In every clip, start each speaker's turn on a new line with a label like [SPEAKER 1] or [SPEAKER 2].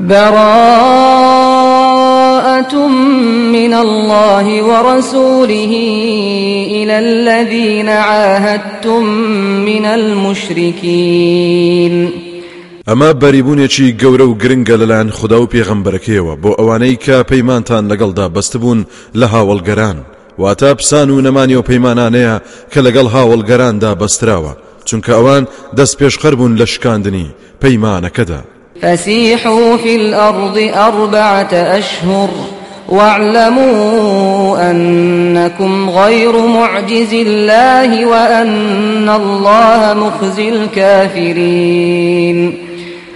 [SPEAKER 1] براءة من الله ورسوله إلى الذين عاهدتم من المشركين
[SPEAKER 2] ئەمە بەریبوونێکی گەورە و گرنگە لەلایەن خدا و پێغەمبەرەکەیەوە بۆ ئەوانەی کە پەیمانتان لەگەڵدا بەستبوون لە هاوڵگەران واتە پسان و نەمانی و پەیمانانەیە کە لەگەڵ هاوڵگەراندا بەستراوە چونکە ئەوان دەست پێشخەر بوون لە شکاندنی پەیمانەکەدا
[SPEAKER 1] فسيحوا في الأرض أربعة أشهر واعلموا أنكم غير معجز الله وأن الله مخزي الكافرين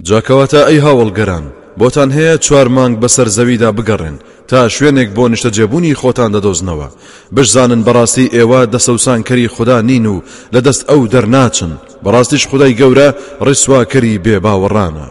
[SPEAKER 2] جاكواتا أيها والقران بوتان هيا چوار مانگ بسر زويدا بگرن تا بو شوێنێک بۆ نیشتە بش زانن براستي ايوا بەڕاستی كري خدا نينو لدست او درناتن براستيش خداي گورا رسوا كري بيبا ورانا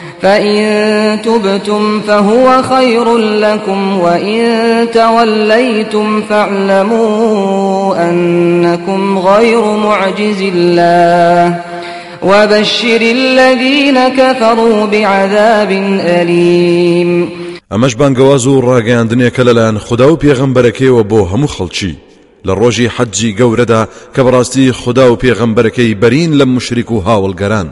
[SPEAKER 1] فإن تبتم فهو خير لكم وإن توليتم فاعلموا أنكم غير معجز الله وبشر الذين كفروا بعذاب أليم
[SPEAKER 2] امش بانگەواز و ڕاگەاندنێک کە لەلایەن خدا و پێغەمبەرەکەیەوە بۆ هەموو خەڵکی لە ڕۆژی حەجی گەورەدا کە بەڕاستی خدا و پێغەمبەرەکەی بەرین لە مشریک و هاوڵگەران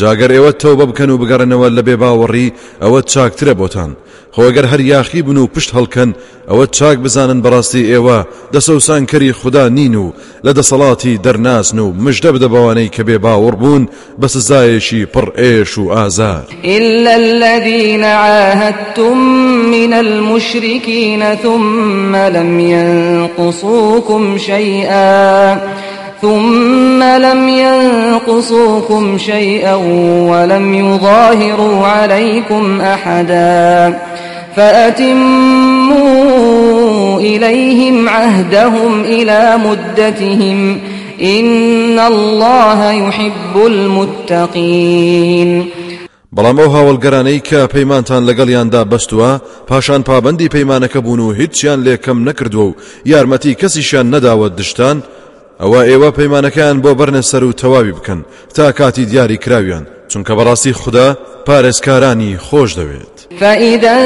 [SPEAKER 2] جاگەر ئێوە تەو بە بکەن و بگەڕنەوە لە بێ باوەڕی ئەوە چاکترە بۆتان خۆگەر هەر یاخی بن و پشت هەڵکەن ئەوە چاک بزانن بەڕاستی ئێوە دەسەوسانکەری خوددا نین و لە دەسەڵاتی دەرناسن و مژدە بدەبوانەی کە بێ باوەڕ بوون بە سزایەشی پڕ ئێش و ئازار
[SPEAKER 1] إلا الذين عاهدتم من المشركين ثم لم ينقصوكم شيئا ثم لم ينقصوكم شيئا ولم يظاهروا عليكم احدا فاتموا اليهم عهدهم الى مدتهم ان الله يحب المتقين
[SPEAKER 2] بلاموها ئەو هاوڵگەرانەی کە پەیمانتان لەگەڵیاندا بەستووە پاشان پابندی بيمانك بونو هيتشان لكم نكردو يارمتي كسيشان نداو الدشتان او ایوا پەیمانەکەیان بۆ بەرنە سەر و تەواوی بکەن تا کاتی دیاری کراویان چون که براسی خدا پارس کارانی خوش دوید
[SPEAKER 1] فا فإذا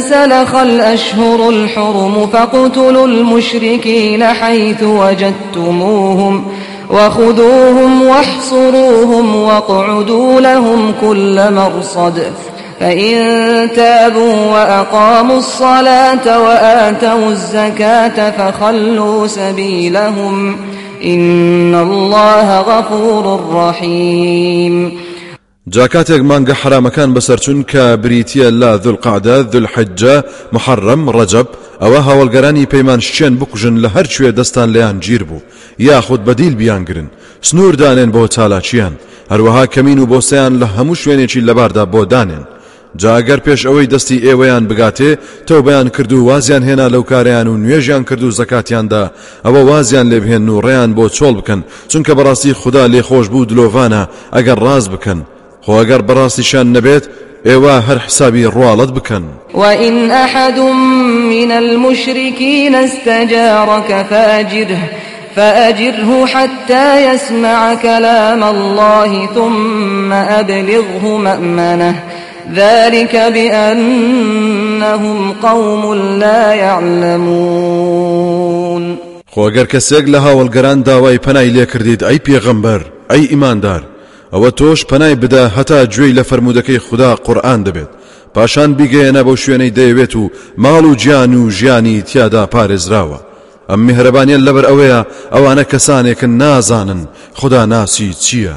[SPEAKER 1] سلخ الأشهر الحرم فاقتلوا المشرکین حیث وجدتموهم وخذوهم واحصروهم واقعدوا لهم كل مرصد فإن تابوا وأقاموا الصلاة وآتوا الزكاة فخلوا سبيلهم إن الله غفور رحيم
[SPEAKER 2] جاکاتێک مانگە حرامەکان بەسەرچوون کە بریتە لا ذو دڵقعدا دڵحجە محەڕم ڕەجەب ئەوە هاوڵگەرانی پەیمان شچێن بکوژن لە هەر کوێ دەستان لەیان گیر بوو یاخود بەدیل بیانگرن سنووردانێن بۆ تالاچیان هەروەها کەمین و بۆسەیان لهمو شويني شوێنێکی لەباردا بو دانين جاگەر پێش ئەوەی دەستی ئێوەیان بگاتێ تەو بەیان کرد و وازیان هێنا لەو کاریان و نوێژیان کرد و زەکاتیاندا ئەوە وازیان لێبهێن و ڕێیان بۆ چۆڵ بکەن چونکە بەڕاستی خوددا لێخۆش بوو دلۆڤانە ئەگەر ڕاز بکەن خۆگەر بەڕاستیشان نەبێت ئێوە هەر حسابی ڕواڵەت بکەن
[SPEAKER 1] وئین ئەحد من المشركين استجارك فاجره فأجره حتى يسمع كلام الله ثم أبلغه مأمنه ذلك بأنهم قوم لا يعلمون
[SPEAKER 2] خۆگەر کەسێک لە هاوڵگەران داوای پەنای لێکردیت ئەی پێغەمبەر ئەی ئیماندار ئەوە تۆش پەنای بدە هەتا گوێی لە فرەرمودەکەی خوددا قورآان دەبێت پاشان بیگەیەنە بەو شوێنەی دەیەوێت و ماڵ و گیان و ژیانی تیادا پارێزراوە ئەم میهرەبانیان لەبەر ئەوەیە ئەوانە کەسانێکن نازانن خدا ناسی چییە؟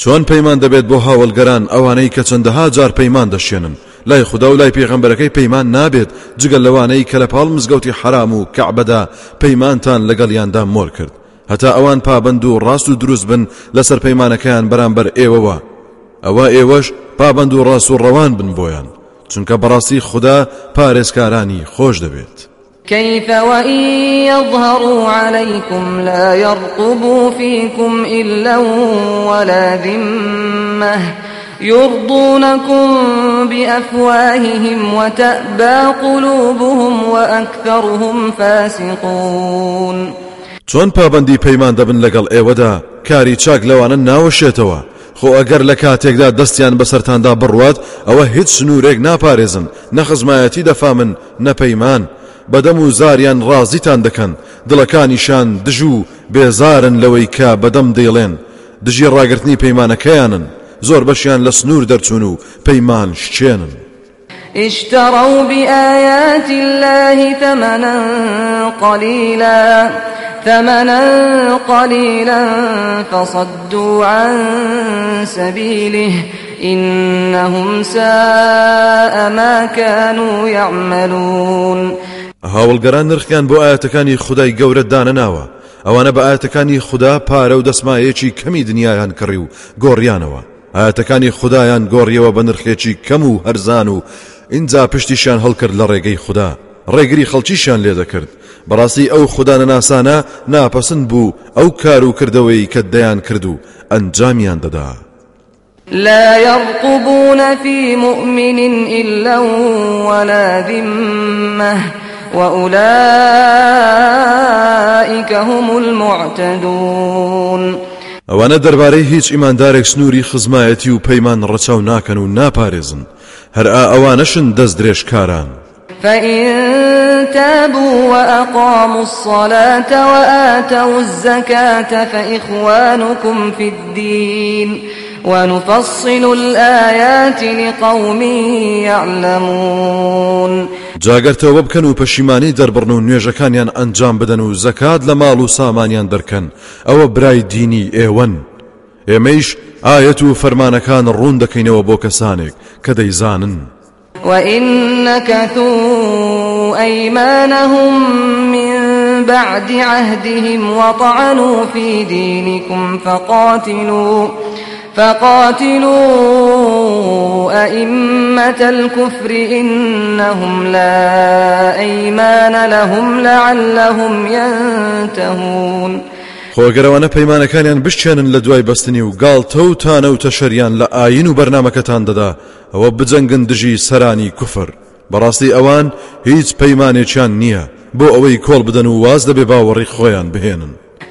[SPEAKER 2] چۆن پەیمان دەبێت بۆ هاوڵگەران ئەوانەی کە چەندەها جار پەیمان دەشێنن لای خدا و لای پێغەمبەرەکەی پەیمان نابێت جگەل لەوانەی کە لە پاڵ مزگەوتی حرام و کەعبەدا پەیمانتان لەگەڵیاندا مۆر کرد هەتا ئەوان پابند و ڕاست و دروست بن لەسەر پەیمانەکەیان بەرامبەر ئێوەوە ئەوە ئێوەش پابند و ڕاست و ڕەوان بن بۆیان چونکە بەڕاستی خدا پارێزکارانی خۆش دەبێت.
[SPEAKER 1] كيف وإن يظهروا عليكم لا يرقبوا فيكم إلا ولا ذمة يرضونكم بأفواههم وتأبى قلوبهم وأكثرهم فاسقون
[SPEAKER 2] چۆن پابندی پەیمان دەبن لەگەڵ ئێوەدا کاری چاک لەوانە ناوەشێتەوە خۆ ئەگەر دا دستیان بسرتان دا برواد او هیچ نا سنوورێک ناپارێزن دفامن دەفامن پیمان بدمو و زاریان ڕازیتان دەکەن دڵەکانیشان دژ و بێزارن لەوەی کا بەدەم دەیڵێن دژی ڕاگررتنی پەیمانەکەیانن زۆر بەشیان لە سنوور دەرچون و پەیمان
[SPEAKER 1] اشتروا بآيات الله ثمنا قليلا ثمنا قليلا فصدوا عن سبيله إنهم ساء ما كانوا يعملون
[SPEAKER 2] هاوڵگەران نرخیان بۆ ئاەتەکانی خدای گەورە دانە ناوە ئەوانە بە ئاەتەکانی خوددا پارە و دەسمایەکی کەمی دنیایان کڕی و گۆڕیانەوە ئاەتەکانی خدایان گۆڕیەوە بە نرخێکی کەم و هەرزان و اینجا پشتیشان هەڵکرد لە ڕێگەی خوددا ڕێگری خەڵکیشان لێ دەکرد بەڕاستی ئەو خوددانە ناسانە ناپەسند بوو ئەو کار و کردەوەی کە دەیان کرد و ئەنجامیان دەدا.
[SPEAKER 1] لا يرقبون في مؤمن إلا ولا ذمه وأولئك هم المعتدون
[SPEAKER 2] ئەوانە دەربارەی هیچ ئیماندارێک سنووری خزمایەتی و پەیمان ڕەچاو ناکەن و ناپارێزن آوانشن ئا ئەوانەشن دەست
[SPEAKER 1] فَإِن تَابُوا وَأَقَامُوا الصَّلَاةَ وَآتَوُوا الزَّكَاةَ فَإِخْوَانُكُمْ فِي الدِّينِ وَنُفَصِّلُ الْآيَاتِ لِقَوْمٍ يَعْلَمُونَ
[SPEAKER 2] جاگەرتەوە بکەن و پەشیمانی دەربڕن و نوێژەکانیان ئەنجام بدەن و زەکات لە ماڵ و سامانیان دەرکەن ئەوە برای دینی ئێوەن ئێمەیش ئاەت و فەرمانەکان ڕوون دەکەینەوە بۆ کەسانێک کە دەیزانن
[SPEAKER 1] وَإِنَّكَثُوا أَيْمَانَهُمْ مِنْ بَعْدِ عَهْدِهِمْ وَطَعَنُوا فِي دِينِكُمْ فَقَاتِلُوا فقاتلوا أئمة الكفر إنهم لا أيمان لهم لعلهم ينتهون
[SPEAKER 2] خۆگەرەوەنە پەیمانەکانیان بشتێنن لە دوای بەستنی و گاڵتە و تانە و تەشەریان لە ئاین و بەرنمەکەتان دەدا ئەوە بجەنگن دژی سەرانی کوفر بەڕاستی ئەوان هیچ پەیمانێکیان نییە بۆ ئەوەی کۆڵ بدەن و واز دەبێ باوەڕی خۆیان بهێنن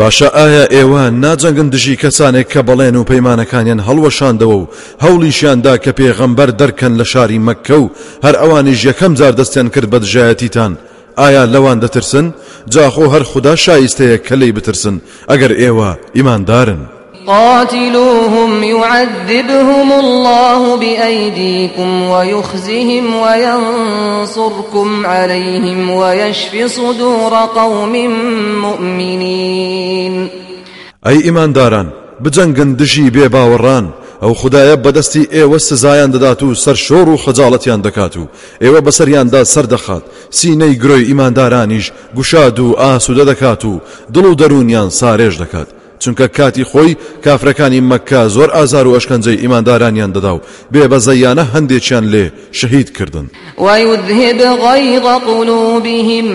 [SPEAKER 2] باشە ئایا ئێوە ناجەنگن دژی کەسانێک کە بەڵێن و پەیمانەکانیان هەڵوەشاندەوە و هەوڵیشیاندا کە پێغەمبەر دەرکەن لە شاری مەککە و هەر ئەوانیش یەکەم زار دەستیان کرد بە دژایەتیتان ئایا لەوان دەترسن جاخۆ هەر خوددا شایستەیە کە لی بترسن ئەگەر ئێوە ئیماندارن.
[SPEAKER 1] قاتلوهم يعذبهم الله بأيديكم ويخزهم وينصركم عليهم ويشف صدور قوم مؤمنين
[SPEAKER 2] أي إيمان داران بجنگن دشي بيباوران ئەو خدایە بەدەستی ئێوە سزایان دەدات سر سەر شۆڕ دكاتو خەجاڵەتیان دەکات و ئێوە بەسەریاندا سەردەخات سینەی ايمان ئیماندارانیش گوشاد و ئاسوودە دەکات و دڵ و چونکە کاتی خۆی کافرەکانی مەکە زۆر ئازار و ئەشکەنجەی ئیماندارانیان دەدا و بێ بە زەیانە هەندێکیان لێ شەهید کردن
[SPEAKER 1] ويذهب غيظ قلوبهم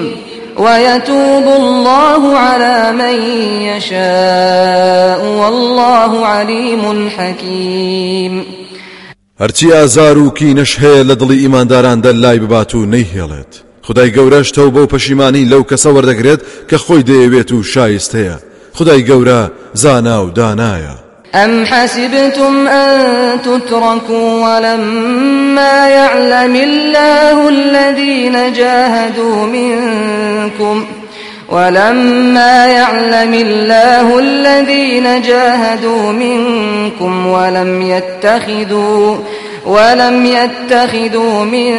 [SPEAKER 1] ويتوب الله على من يشاء والله عليم حكيم
[SPEAKER 2] هەرچی ئازار و کینەش هەیە لە دڵی ئیمانداران دەلای ببات و نەیهێڵێت خدای گەورەشتەوە بەو پەشیمانی لەو کەسە وەردەگرێت کە خۆی دەیەوێت و شایست هەیە خداي جورا زانا ودانايا
[SPEAKER 1] أم حسبتم أن تتركوا ولما يعلم الله الذين جاهدوا منكم ولما يعلم الله الذين جاهدوا منكم ولم يتخذوا ولم يتخذوا من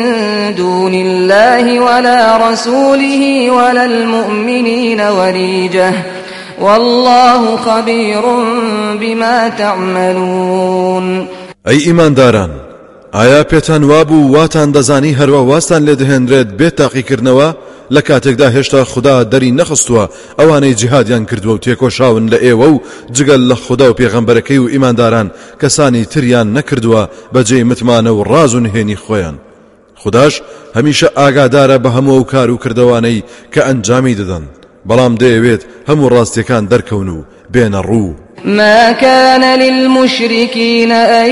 [SPEAKER 1] دون الله ولا رسوله ولا المؤمنين وريجه والله خبير بما تعملون
[SPEAKER 2] أي إيمان داران ئایا پێتان وابوو واتان دەزانی هەروە واستان لێ دەهێنرێت بێت تاقیکردنەوە لە کاتێکدا هێشتا خوددا دەری نەخستووە ئەوانەی جیهادیان کردووە و تێکۆشاون لە ئێوە و جگەل لە خوددا و پێغەمبەرەکەی و ئیمانداران کەسانی تریان نەکردووە بەجێ متمانە و ڕاز و نهێنی خۆیان خداش هەمیشە ئاگادارە بە هەموو و کار و کردوانەی کە ئەنجامی دەدەن بلام ديويت هم ڕاستیەکان كان و بين الرو
[SPEAKER 1] ما كان للمشركين أن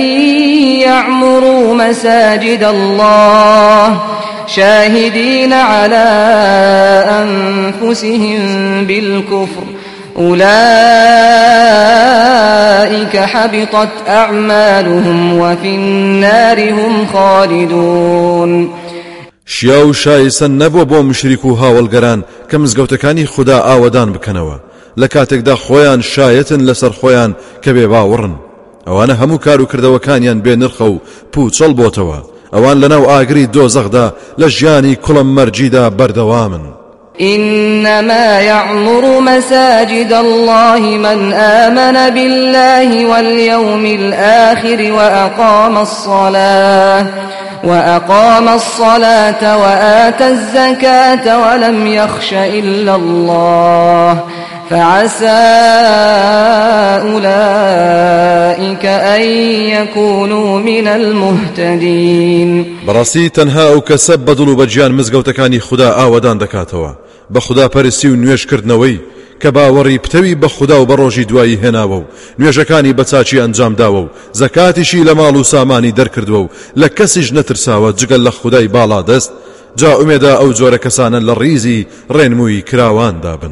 [SPEAKER 1] يعمروا مساجد الله شاهدين على أنفسهم بالكفر أولئك حبطت أعمالهم وفي النار هم خالدون
[SPEAKER 2] شیا و شایسەن نەبووە بۆ مشریک و هاوڵگەران کە مزگەوتەکانی خوددا ئاوەدان بکەنەوە لە کاتێکدا خۆیان شایەتن لەسەر خۆیان کە بێ باوەڕن ئەوانە هەموو کار و کردەوەکانیان بێ نرخە و پوچەڵ بۆتەوە ئەوان لەناو ئاگری دۆزەخدا لە ژیانی کوڵم مەرجیدا بەردەوامن.
[SPEAKER 1] إنما يعمر مساجد الله من آمن بالله واليوم الآخر وأقام الصلاة وأقام الصلاة وآتى الزكاة ولم يخش إلا الله فعسى أولئك أن يكونوا من المهتدين
[SPEAKER 2] براسي تنها أو كسب بدلو بجيان مزقوتكاني خدا آودان دكاتوا بخدا پرسي ونوش كردنوي کە باوەڕی پتەوی بە خوددا و بە ڕۆژی دوایی هێناوە نیشکانی نوێژەکانی انجام داو و زەکاتیشی لە سامانی دەرکردووە و لە کەسیش نەترساوە جگەل لە خودای باڵا دەست جا امیدا او جور کەسانە لریزی ڕیزی ڕێنمووی کراواندا بن.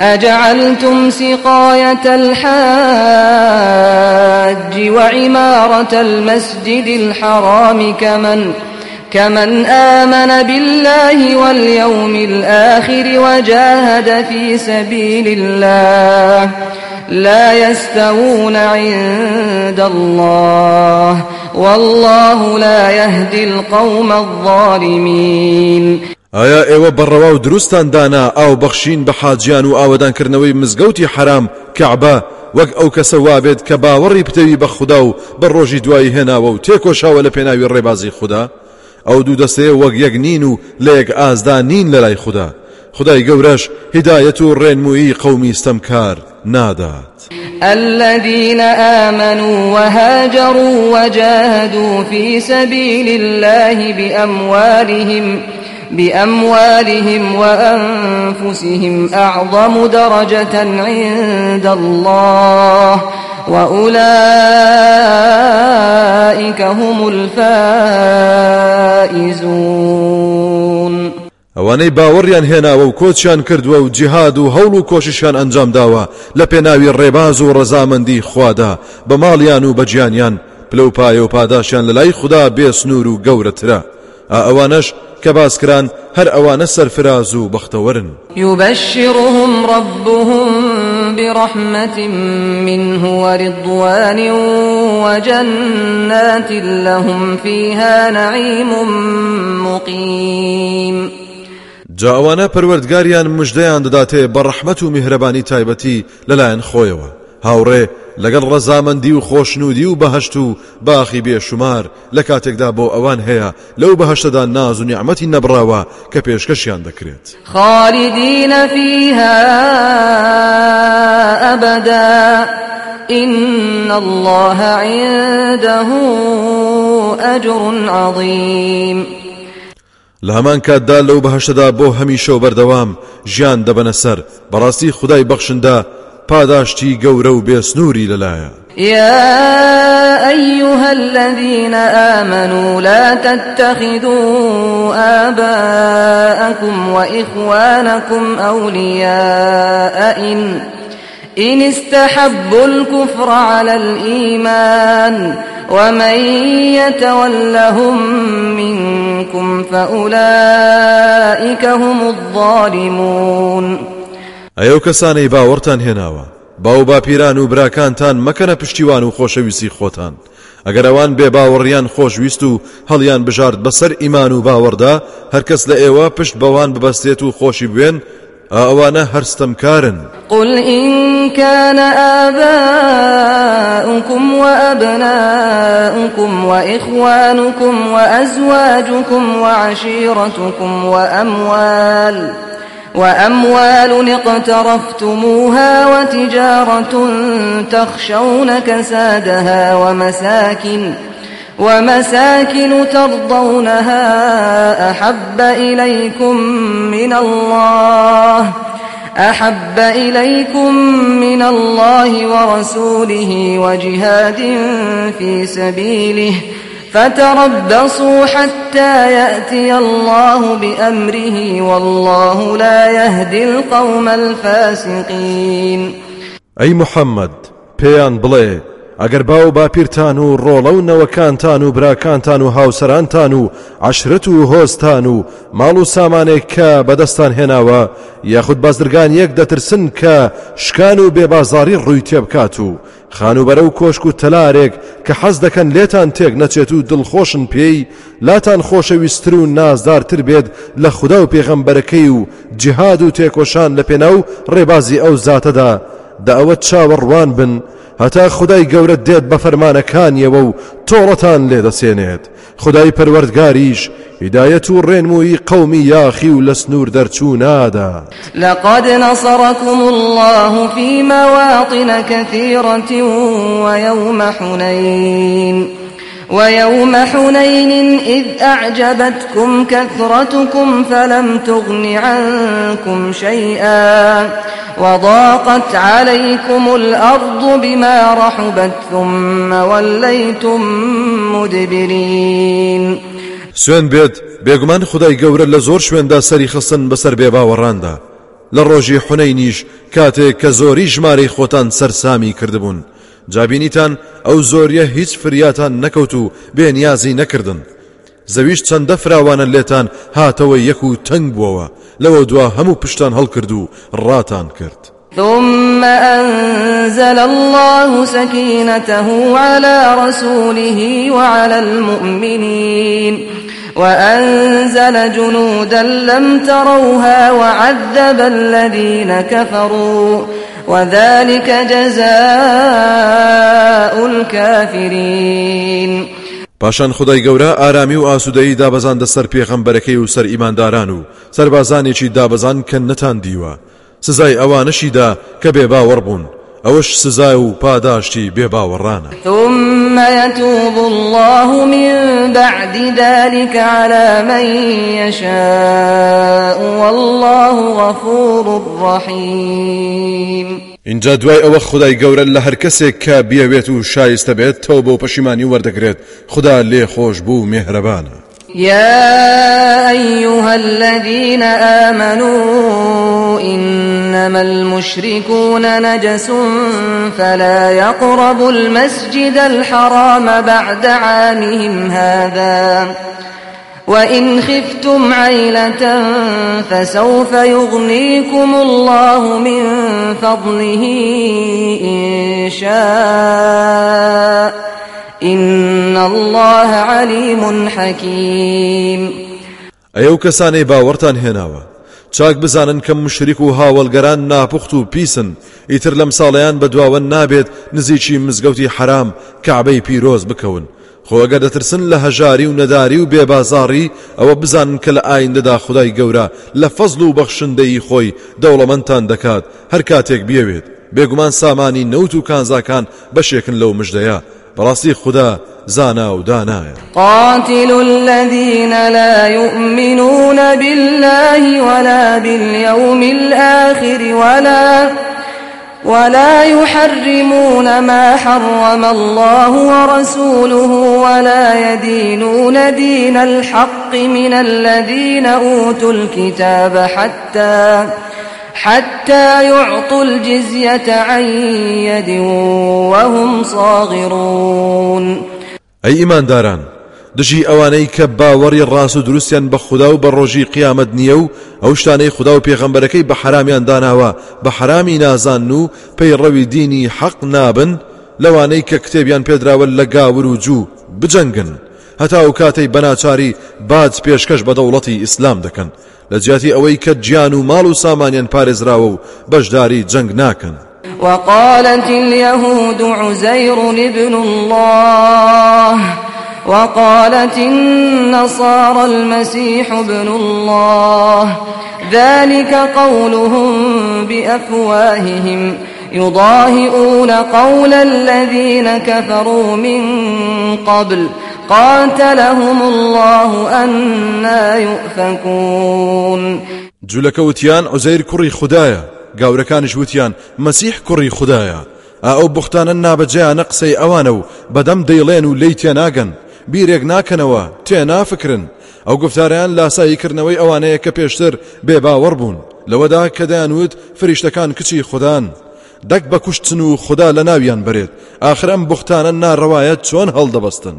[SPEAKER 1] أجعلتم سقاية الحاج وعمارة المسجد الحرام كمن كمن آمن بالله واليوم الآخر وجاهد في سبيل الله لا يستوون عند الله والله لا يهدي القوم الظالمين
[SPEAKER 2] آیا ئێوە بەڕەوا و دروستان دانا او بخشین به حاجیان و کرنوی مزگوتی حرام کعبه وەک او کەسە وابێت کە باوەڕی پتەوی بە خودا و بە هنا و تیکو شاول پیناوی ربازی خدا؟ او دو دسته وگ یەک نینو لیگ لێک ئازدا نین لە لای خدای گورش هدایەت و قومی استمکار نادات
[SPEAKER 1] الذين آمنوا وهاجروا وجاهدوا في سبيل الله بأموالهم بأموالهم وأنفسهم أعظم درجة عند الله وأولئك هم الفائزون
[SPEAKER 2] ئەوانەی باوەڕیان هێناوە و کۆچیان کردووە و جیهاد و هەوڵ و کۆشیشان ئەنجام داوە لە پێناوی ڕێباز و ڕەزامەندی خوادا بە ماڵیان و بەجیانیان پلە و پایە و پاداشیان لە لای خوددا بێسنوور و گەورەترە ئەوانەش كباس كران هر اوان السر فرازو بختورن
[SPEAKER 1] يبشرهم ربهم برحمة منه ورضوان وجنات لهم فيها نعيم مقيم
[SPEAKER 2] جاوانا پەروەردگاریان مژدەیان دەداتێ بە ڕەحمەت و میهرەبانی تایبەتی لەلایەن خۆیەوە لەگەڵ ڕەزامەندی و خۆشنودی و بەهشت و باخی بێشمار لە کاتێکدا بۆ ئەوان هەیە لەو بەهشتەدا ناز و نیعممەتی نەبراوە کە پێشکەشیان دەکرێت
[SPEAKER 1] خالیدینە فيها أبدا إن الله عنده أجر عظيم
[SPEAKER 2] لە هەمان کاتدا لەو بەهشتدا بۆ هەمیشە و بەردەوام ژیان دەبەنە سەر بەڕاستی خدای بەخشدا پاداشتی گورو و بێسنووری
[SPEAKER 1] يا أيها الذين آمنوا لا تتخذوا آباءكم وإخوانكم أولياء إن, إن استحبوا الكفر على الإيمان ومن يتولهم منكم فأولئك هم الظالمون
[SPEAKER 2] ئەو کەسانەی باوەڕتان هێناوە باو باپیران و براکانتان مەکەنە پشتیوان و خۆشەویستی خۆتان ئەگەر ئەوان بێ باوەڕیان خۆشویست و هەڵیان بژارد بەسەر ئیمان و باوەڕدا هەرکەس لە ئێوە پشت بەوان ببەستێت و خۆشی بوێن ئەوانە هەرستەمکارن
[SPEAKER 1] قل إن كان آباؤكم وأبناؤكم وإخوانكم وأزواجكم وعشيرتكم وأموال وأموال اقترفتموها وتجارة تخشون كسادها ومساكن ومساكن ترضونها أحب إليكم من الله أحب إليكم من الله ورسوله وجهاد في سبيله ۖ فتربصوا حتى يأتي الله بأمره والله لا يهدي القوم الفاسقين
[SPEAKER 2] أي محمد بيان بلي ئەگەر باو باپیرتان و ڕۆڵە و نەوەکانتان و براکانتان و هاوسەرانتان و عشرت و هۆستان و ماڵ و سامانێک کە بەدەستان هێناوە یاخود بازرگان یەک دەترسن کە شکان و بێبازاری ڕووی تێبکات و خانوبەرە و کۆشک و تەلارێک کە حەز دەکەن لێتان تێک نەچێت و دڵخۆشن پێی لاتان خۆشەویستتر و نازدارتر بێت لە خوددا و پێغەمبەرەکەی و جهاد و تێکۆشان لە پێناو ڕێبازی ئەو زاتەدا دا ئەوە چاوەڕوان بن، هەتا خدای گەورە دێت بە فەرمانەکانیەوە تورتان تۆڵەتان لێدەسێنێت خدای پەروەردگاریش هدایەت و ڕێنمووی قومی يا و لە سنوور دەرچوو نادا
[SPEAKER 1] لقد نەسەڕکم الله في مواطن كثيرة ويوم حنين ويوم حنين إذ أعجبتكم كثرتكم فلم تغن عنكم شيئا وضاقت عليكم الأرض بما رحبت ثم وليتم مدبرين
[SPEAKER 2] سوين بيت بيغمان خداي گەورە لزور شوين دا سري خصن بسر بيبا لە ڕۆژی حونەی نیش کاتێک کە زۆری ژمارەی خۆتان جابینیتان او زۆریە هیچ فریاتان نەکەوت و بێنیازی نەکردن زەویش چەندە فراوان لێتان هاتەوە یەک و تەنگ بووەوە لەوە دوا همو پشتان هەڵکرد و راتان کرد
[SPEAKER 1] ثم أنزل الله سكينته على رسوله وعلى المؤمنين وأنزل جنودا لم تروها وعذب الذين كفروا وذلك جزاء الكافرين
[SPEAKER 2] پاشان خدای گەورە ئارامی و ئاسوودەی دابەزاندە سەر پێغەمبەرەکەی و سەر ئیمانداران و سەربازانێکی دابەزان کە نەتان دیوە سزای ئەوانەشیدا کە بێباوەڕ بوون ئەوش سزای و پاداشتی
[SPEAKER 1] ثم يتوب الله من بعد ذلك على من يشاء والله غفور رحيم
[SPEAKER 2] اینجا دوای او خدای گەورە لە هەر کەسێک کە بیاوێت و شایستە بێت تەو بۆ پەشیمانی وەردەگرێت خدا لێ خوش بو مهربانا
[SPEAKER 1] يا أيها الذين آمنوا إنما المشركون نجس فلا يقربوا المسجد الحرام بعد عامهم هذا وإن خفتم عيلة فسوف يغنيكم الله من فضله إن شاء إن الله عليم حكيم
[SPEAKER 2] أيوك ساني باورتان هناوة چاک بزانن کە مشریک و هاوڵگەران ناپخت و پیسن ئیتر لەم ساڵیان بە دواوە نابێت نزیکی مزگەوتی حرام کعبەی پیرۆز بکەون خۆگە دەترسن لە هەژاری و نەداری و بێبازاری ئەوە بزانن کە لە ئایندەدا خدای گەورە لە فەزل و بەخشندەی خۆی دەوڵەمەندان دەکات هەر کاتێک بێوێت بێگومان سامانی نەوت و کانزاکان بەشێکن لەو مژدەیە براسي خدا زانا ودانا
[SPEAKER 1] قاتل الذين لا يؤمنون بالله ولا باليوم الآخر ولا ولا يحرمون ما حرم الله ورسوله ولا يدينون دين الحق من الذين أوتوا الكتاب حتى حتى حتى يعطوا الجزية عن يد وهم صاغرون
[SPEAKER 2] أي إيمان داران دژی ئەوانەی کە باوەڕی ڕاست و دروستیان بە خوددا و بە ڕۆژی قیامەت نییە و ئەو شتانەی خوددا و پێغەمبەرەکەی بە حرامیان داناوە بە حرامی نازان و پەیڕەوی دینی حەق نابن لەوانەی کە کتێبیان پێدراوە لە گاور و جوو بجەنگن هەتا و کاتەی بەناچاری باج پێشکەش بە دەوڵەتی ئیسلام دەکەن لجاتي اوي ئەوەی مالو گیان و ماڵ و سامانیان پارێزراوە و
[SPEAKER 1] وقالت اليهود عزير ابن الله وقالت النصارى المسيح ابن الله ذلك قولهم بأفواههم يضاهئون قول الذين كفروا من قبل قاتلهم الله أنا يؤفكون
[SPEAKER 2] جولەکە وتیان عزەیر کوڕی خدایە گاورەکانش وتیان مەسیح کوڕی خدایە ئەو بختانە نابەجیانە قسەی ئەوانە و بەدەم دەیڵێن و لی تێناگەن بیرێک ناکەنەوە تێنافکرن ئەو گفتاریان لاساییکردنەوەی ئەوانەیە کە پێشتر بێباوەڕ بوون لەوەدا کە دەیانوت فریشتەکان کچی خوددان دەک بە کوشتن و خدا لە ناویان برێت ئاخرم بختانە ناڕەوایەت چۆن هەڵدەبەستن.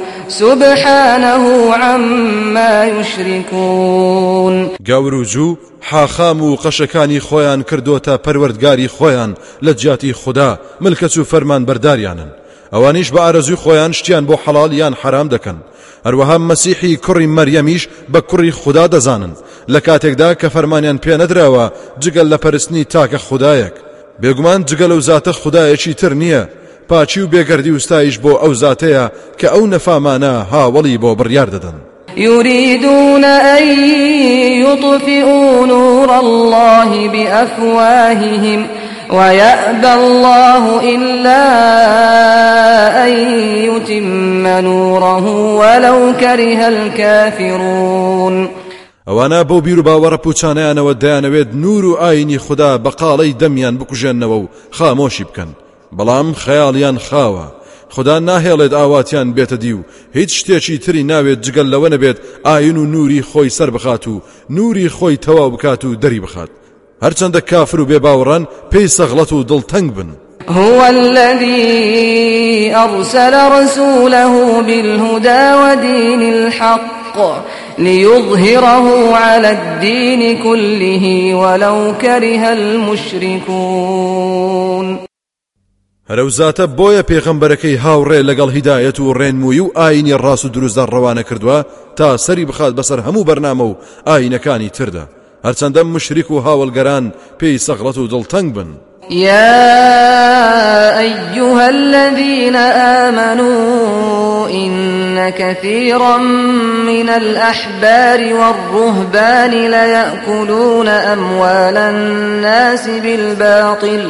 [SPEAKER 1] سبحانه عما يشركون
[SPEAKER 2] گەور و جوو حاخام و قەشەکانی خۆیان کردوتە پەروەردگاری خۆیان لە جیاتی خوددا ملکەچ و فەرمان بەرداریانن ئەوانیش بە ئارەزوی خۆیان شتیان بۆ حەڵال یان حرام دەکەن هەروەها مەسیحی کوڕی مەریەمیش بە کوڕی خوددا دەزانن لە کاتێکدا کە فەرمانیان پێنەدراوە جگەل لە پەرستنی تاکە خدایەک بێگومان جگەل و زاتە خدایەکی تر نییە پاچیو بگردی استایش بو او ذاتیا که او ئەو نەفامانە هاوڵی بۆ بڕیار دەدەن
[SPEAKER 1] يريدون أن يطفئوا نور الله بأفواههم ويأبى الله إلا أن يتم نوره ولو كره الكافرون
[SPEAKER 2] وانا بو بیر و باوەڕە پوچانیانەوە ود نور ايني خدا بقالي دميان دەمیان بکوژێنەوە و بلام خیالیان خوا خدا ناهێڵێت ئاواتیان بێتە دی و هیچ چی تری ناوێت جگل لەوە بیت آینو نوری خوی سر بخاتو نوری خوی تواب بکات دری بخات هرچند کافر و بباورن پێی سەغڵەت دل تنگ بن
[SPEAKER 1] هو الذي أرسل رسوله بالهدى ودين الحق ليظهره على الدين كله ولو كره المشركون
[SPEAKER 2] هەرەوزاتە بۆیە پێخەمبەرەکەی هاوڕێ لگل هدایت و رین مویو ئاینی راس و دروستدا روانه کردوا تا سری بخواد بسر همو برنامه و ئاینەکانی تردا هەرچەندە مشرک و هاوڵگەران پی سەغڵەت و دلتنگ بن
[SPEAKER 1] يا أيها الذين آمنوا إن كثيرا من الأحبار والرهبان ليأكلون أموال الناس بالباطل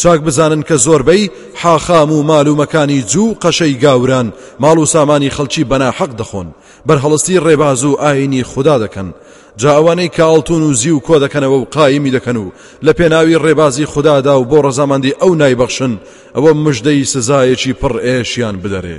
[SPEAKER 2] چاک بزانن کە زۆربەی حاخام و مال و مەکانی جوو قەشەی گاوران ماڵ و سامانی خەڵکی بەنا حەق دەخۆن بەرهەڵستی ڕێباز و ئاینی خوددا دەکەن جاوانەی کاڵتون و زی و کۆ دەکەنەوە و قایمی دەکەن و لە پێناوی ڕێبازی خوددادا و بۆ ڕەزامەندی ئەو نایبەخشن ئەوە مژدەی سزایەکی پڕ ئێشیان بدەرێ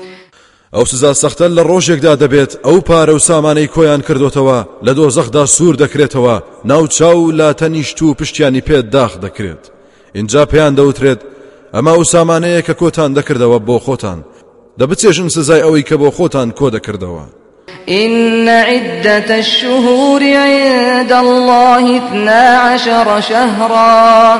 [SPEAKER 2] ئەو سزا سەختە لە ڕۆژێکدا دەبێت ئەو پارە و سامانەی کۆیان کردوتەوە لە دۆزەخدا سوور دەکرێتەوە ناوچاو لا تەنیشت و پشتیانی پێت داخ دەکرێت اینجا پێیان دەوترێت ئەمە و سامانەیە کە کۆتان دەکردەوە بۆ خۆتان دەبچێژن سزای ئەوەی کە بۆ خۆتان کۆ دەکردەوە
[SPEAKER 1] إن عدة الشهور عند الله اثنا عشر شهرا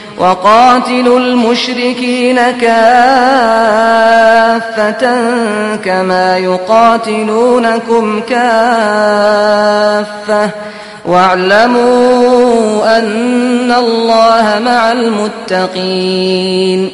[SPEAKER 1] وقاتلوا المشركين كافة كما يقاتلونكم كافة واعلموا أن الله مع المتقين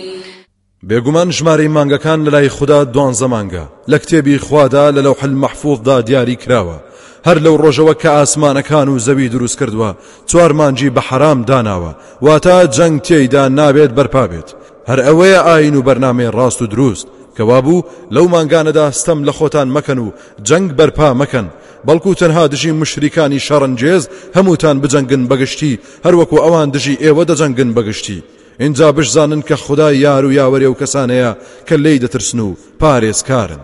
[SPEAKER 2] بێگومان مانغا كان للاي خدا دوان زمانغا لكتبي خوادا للوح المحفوظ دا دياري كراوه هەر لەو ڕۆژەوە کە ئاسمانەکان و زەوی دروست کردووە چوارمانجی بە حرام داناوە واتە جەنگ تێیدا نابێت بەرپا بێت هەر ئەوەیە ئاین و بەرنمەی ڕاست و دروست کەوابوو لەو مانگانەدا ستەم لە خۆتان مەکەن و جەنگ بەرپا مەکەن بەڵکو تەنها دژی مشریکانی شەڕنجێز هەمووتان بجەنگن بەگشتی هەروەکو ئەوان دژی ئێوە دەجەنگن بەگشتی اینجا بشزانن کە خدای یار و یاوەرێ و کەسانەیە کە لی دەترسن و پارێزکارن.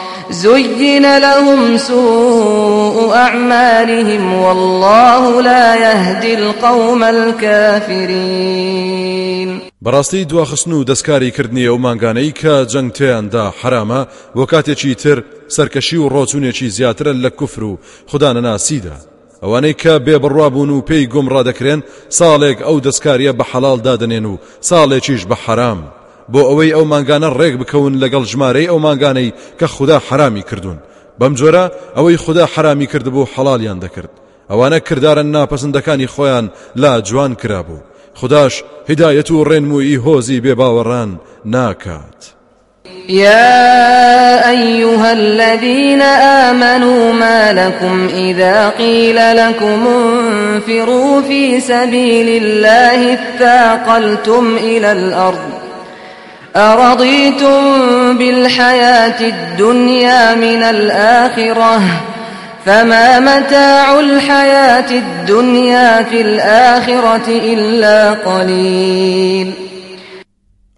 [SPEAKER 1] زين لهم سوء أعمالهم والله لا يهدي القوم الكافرين
[SPEAKER 2] بەڕاستی دواخستن و دەستکاری کردنی ئەو ماگانەی کە جەنگ تیاندا حرامە وە کاتێکی تر سەرکەشی و ڕۆچونێکی زیاترە لە کوفر و خوددانەناسیدا ئەوانەی کە بێبڕوا بوون و پێی گۆمڕادەکرێن ساڵێک ئەو دەستکاریە بە حەڵال دادنێن و ساڵێکیش بە حرام. بۆ ئەوەی ئەو مانگانە ڕێک بکەون لەگەڵ ژمارەی ئەو مانگانەی کە حرامي كردون بمجورا اوي خدا حرامي خوددا حرامی کرد بۆ حەڵالیان دەکرد ئەوانە کردارن ناپەسەندەکانی خۆیان لا جوان كرابو خداش هدايتو رنمو اي هۆزی بباوران ناكات
[SPEAKER 1] يا أيها الذين آمنوا ما لكم إذا قيل لكم انفروا في سبيل الله اثاقلتم إلى الأرض أرضيتم بالحياة الدنيا من الآخرة فما متاع الحياة الدنيا في الآخرة إلا قليل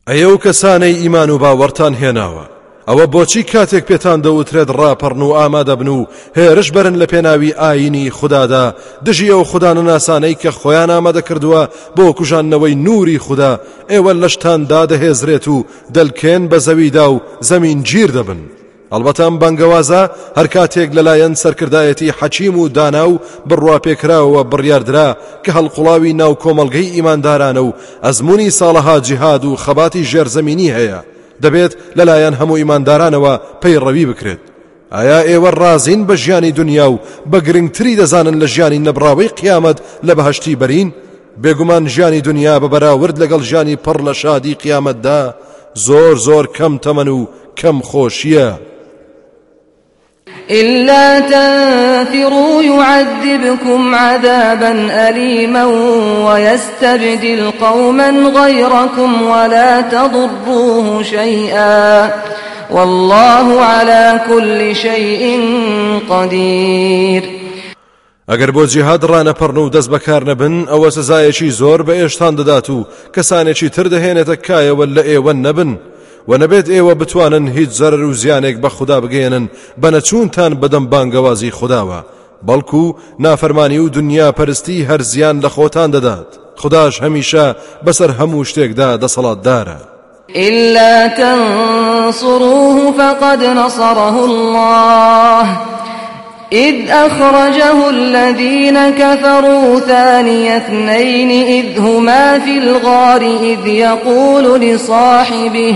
[SPEAKER 2] أيوك ساني إيمان باورتان هناوه ئەوە بۆچی کاتێک پێتان دەوترێت ڕاپەڕن و ئامادەبن و هێرش بەرن لە پێناوی ئاینی خوددادا دژی ئەو خوددانە ناسانەی کە خۆیان ئامادە کردووە بۆ کوژاننەوەی نووری خوددا ئێوە لەشتان دادەهێزرێت و دەلکێن بە زەویدا و زەمین گیر دەبن. ئەلبەتان بەنگەوازە هەر کاتێک لەلایەن سەرکردایەتی حەچیم و دانا و بڕواپێکراوە بڕیاردرا کە هەڵقوڵاوی ناو کۆمەلگەی ئیماندارانە و ئەزمموی ساڵەها جیهاد و خەباتی ژێرزەمینی هەیە. دەبێت لەلایەن هەموو ئیماندارانەوە پەیڕەوی بکرێت ئایا ئێوە ڕازین بە ژیانی دنیا و بە گرنگتری دەزانن لە ژیانی نەبراوەی قیامەت لە بەهشتی بەرین بێگومان ژیانی دنیا بە بەراورد لەگەڵ ژیانی پڕ لە شادی قیامەتدا زۆر زۆر کەم تەمەن و کەم خۆشیە.
[SPEAKER 1] إلا تنفروا يعذبكم عذابا أليما ويستبدل قوما غيركم ولا تضروه شيئا والله على كل شيء قدير
[SPEAKER 2] ئەگەر جهاد جیهاد ڕانەپەڕن و دەست بەکار نەبن ئەوە زور زۆر بە ئێشتان دەدات و کەسانێکی تر دەهێنێتە کایەوە لە ئێوە نەبن و نەبێت ئێوە بتوانن هیچ زەرر و زیانێک بە خوددا بگەێنن تان نەچوونتان بانگوازی خدا و بلکو نافرمانی و دنیا پرستی هر زیان لە خۆتان دەدات خداش هەمیشە بەسەر هەموو صلات داره
[SPEAKER 1] إلا تنصروه فقد نصره الله إذ أخرجه الذين كفروا ثاني اثنين إذ هما في الغار إذ يقول لصاحبه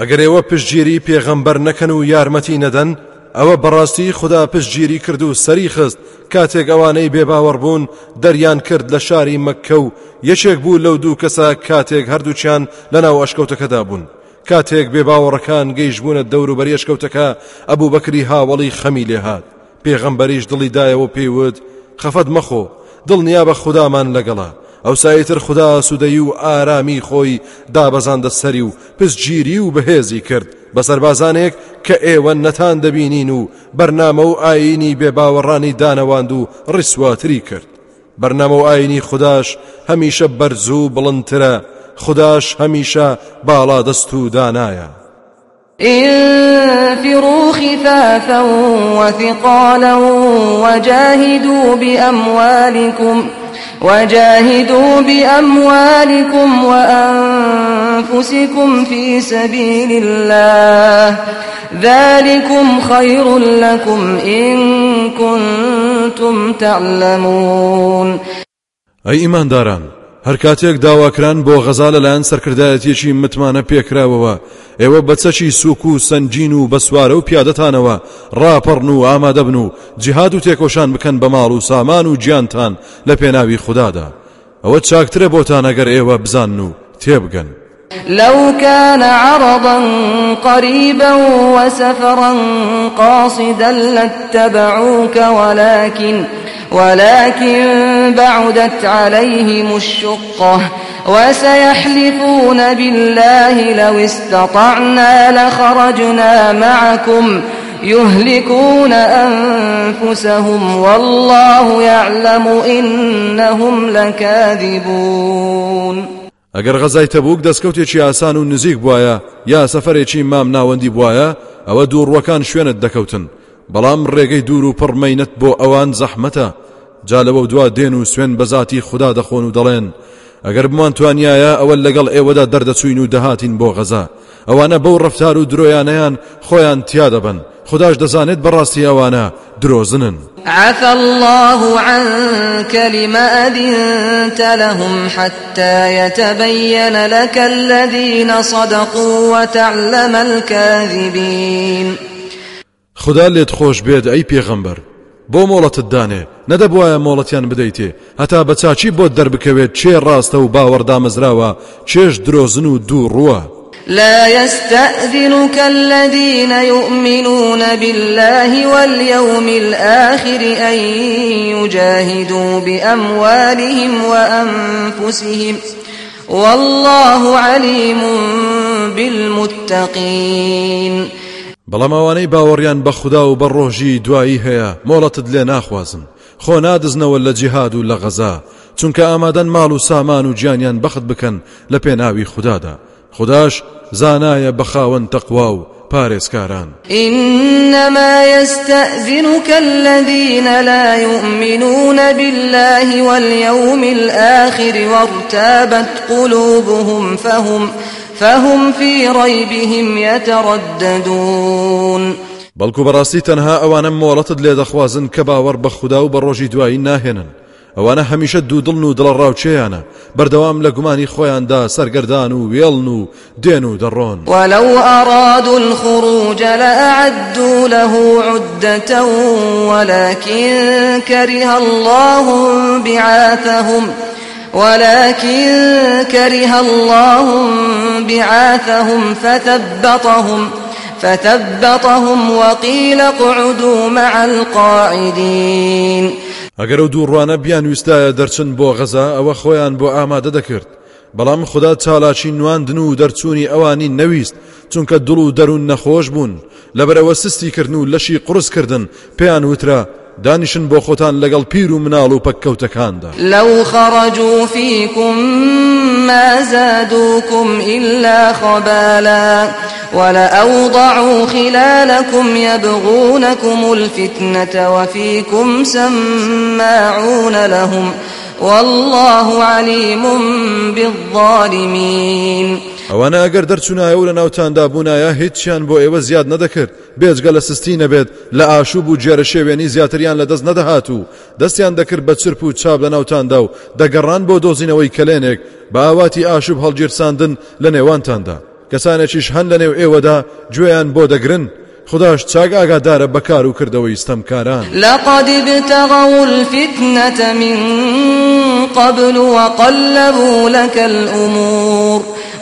[SPEAKER 2] ئەگەر ئێوە پشتگیری پێغەمبەر نەکەن و یارمەتی نەدەن ئەوە بەڕاستی خوددا پشتگیری کرد و سەری خست کاتێک ئەوانەی بێباوەڕ بوون دەریان کرد لە شاری مەککە و یەکێک بوو لەو دوو کەسە کاتێک هەردووچیان لەناو ئەشکەوتەکەدا بوون. کاتێک بێباوەڕەکان گەیشتبوونە دەور و بەریێشکەوتەکە ئەبوو بەکری هاوڵی خەمی لێهات پێغەمبەریش دڵی دایەوە پێیوت خەفەت مەخۆ دڵنیا بە خوددامان لەگەڵە ئەو سایتر خدا سودەی و ئارامی خۆی دابەزاندە سەری و پسگیری و بەهێزی کرد بە سەربازانێک کە ئێوە نەتان دەبینین و بەرنامە و ئاینی بێباوەڕانی دانەواند و ڕیسواتری کرد بەرنامە و ئاینی خودداش هەمیشە بەرز و بڵندترە خودداش هەمیشە باڵا دەست و دانایە
[SPEAKER 1] انفروا خفافا وثقالا وجاهدوا بأموالكم وجاهدوا بأموالكم وأنفسكم في سبيل الله ذلكم خير لكم إن كنتم تعلمون
[SPEAKER 2] أي إيمان داران هەر کاتێک داواکران بۆ غەزا لەلایەن سەرکردایەتێکی متمانە پێکراوەوە ئێوە بەچەکی سوک و سنجین و بەسوارە و پیادەتانەوە ڕاپەڕن و ئامادەبن و جیهاد و تێکۆشان بکەن بە ماڵ و سامان و گیانتان لە پێناوی خوددادا ئەوە چاکترە بۆتان ئەگەر ئێوە بزان و تێبگەن
[SPEAKER 1] لو كان عرضا قريبا وسفرا قاصدا لاتبعوك ولكن ولكن بعدت عليهم الشقة وسيحلفون بالله لو استطعنا لخرجنا معكم يهلكون أنفسهم والله يعلم إنهم لكاذبون
[SPEAKER 2] ئەگەر غەزای تەبووک دەستکەوتێکی آسان و نزیک بوايا یا سەفرێکی مام ناوەندی بواە ئەوە دور شوێنت دەکەوتن بەڵام ڕێگەی دوور و پڕمەینەت بو اوان زەحمەتە جا و دوا دین و سوین بزاتی خدا دخون و دلین اگر بمان توانایە ئەوە لەگەڵ درد دەردەچوین و دهاتین بو غزا اوانا بو رفتار و درویانیان خویان تیاد بن خداش دەزانێت بەڕاستی ئەوانە درۆزنن
[SPEAKER 1] عفى الله عنك لما أذنت لهم حتى يتبين لك الذين صدقوا وتعلم الكاذبين
[SPEAKER 2] خدا لێت خوش بید ای پیغمبر بو مولت دانه مۆڵەتت دانێ نەدەب وایە مۆڵەتیان بدەیتێ بچا چی چاچی در بکوید چه راست و باور باوەەردامەزراوە چێش درۆزن و دوو روا
[SPEAKER 1] لا يستأذنك الذين يؤمنون بالله واليوم الآخر أن يجاهدوا بأموالهم وأنفسهم والله عليم بالمتقين
[SPEAKER 2] بلا موانی باوریان با خدا و بر روحی دعایی هیا مۆڵەتت لێ نخوازن خوناد از نو جیهاد و لە غەزا چونکە ئامادەن ماڵ و سامان و گیانیان بەخت بکەن لە پێناوی خوددادا خداش زانای بەخاوەن تەقوا و پارێزکاران
[SPEAKER 1] إنما يستأذنك الذين لا يؤمنون بالله واليوم الآخر وارتابت قلوبهم فهم فهم في ريبهم يترددون
[SPEAKER 2] بەڵکو بەڕاستی تنها ئەوانە مۆڵەتت لێ اخوازن کە باوەڕ بە خوددا و بە ڕۆژی دوایی ناهێنن ئەوانە هەمیشە دوو دڵن و دڵە ڕاوچەیانە بەردەوام لە گومانی خۆیاندا سەرگەردان و وێڵن و دێن و
[SPEAKER 1] الخروج لأعدوا له عدتا ولكن كره الله بعاثهم ولكن كره الله بعاثهم فثبطهم فثبطهم وقيل اقعدوا مع القاعدين
[SPEAKER 2] ئەگەر و دووڕوانە بیان ویستایە درچن بو غزا او خویان بو آماده دکرد بلام خدا چالاکی نواندن و دەرچوونی ئەوانی نەویست چونکە دڵ و دەروون نەخۆش بوون لەبەرەوە سستی کردن و لەشی کردن پیان وطره دانشن بۆ خۆتان لەگەڵ پیر و مناڵ و پەککەوتەکاندا
[SPEAKER 1] لەو ما زادوكم إلا خبالا ولأوضعوا خلالكم يبغونكم الفتنة وفيكم سماعون لهم والله عليم بالظالمين
[SPEAKER 2] ئەوانە ئەگەر دەرچوونایە لە ناوتاندا بوونایە هیچیان بۆ ئێوە زیاد نەدەکرد بێجگە لە سستی نەبێت لە ئاشوب و جێرە شێوێنی زیاتریان لە دەست نەدەهات و دەستیان دەکرد بە چرپ و چاپ لە ناوتاندا و دەگەڕان بۆ دۆزینەوەی کلێنێک باواتی ئاشوب هەڵگیرساندن لە نێوانتاندا کەسانێکیش هەن لە نێو ئێوەدا گوێیان بۆ دەگرن خداش چاک ئاگادارە بەکار و کردەوەی ستەمکاران
[SPEAKER 1] لەقد بتغوا الفتنة من قبل وقلبوا لك الأمور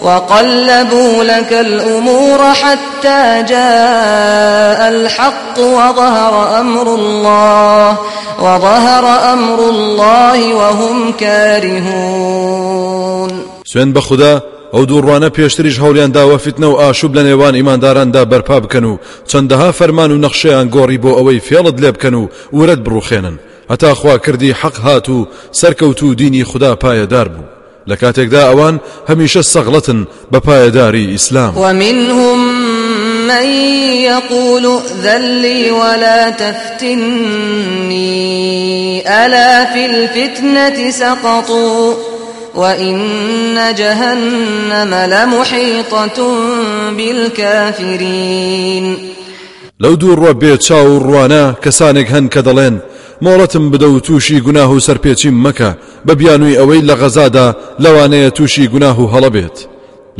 [SPEAKER 1] وقلبوا لك الأمور حتى جاء الحق وظهر أمر الله وظهر أمر الله وهم كارهون
[SPEAKER 2] سوين بخدا او دووڕوانە پێشتریش هەولیاندا وەفتنە و آشوب لنیوان ایمان ئیمانداراندا دا بکەن و چندها فرمان و نەخشەیان انگاری بو اوی فێڵت لێ کنو و ورەت بڕوخێنن حتا خوا کردی حق هاتو سرکوتو دینی خدا دار بو لكاتك دا اوان هەمیشە صغلتن بە داري اسلام
[SPEAKER 1] ومنهم من يقول ذلي ولا تفتني ألا في الفتنة سقطوا وإن جهنم لمحيطة بالكافرين
[SPEAKER 2] لو دور ربي تشاور روانا كسانك هن كدلين مۆڵەتم بدە و تووشی گوناه و سەرپێچیم مەکە بە بیانووی ئەوەی لە غەزادا لەوانەیە تووشی گوناه و هەڵە بێت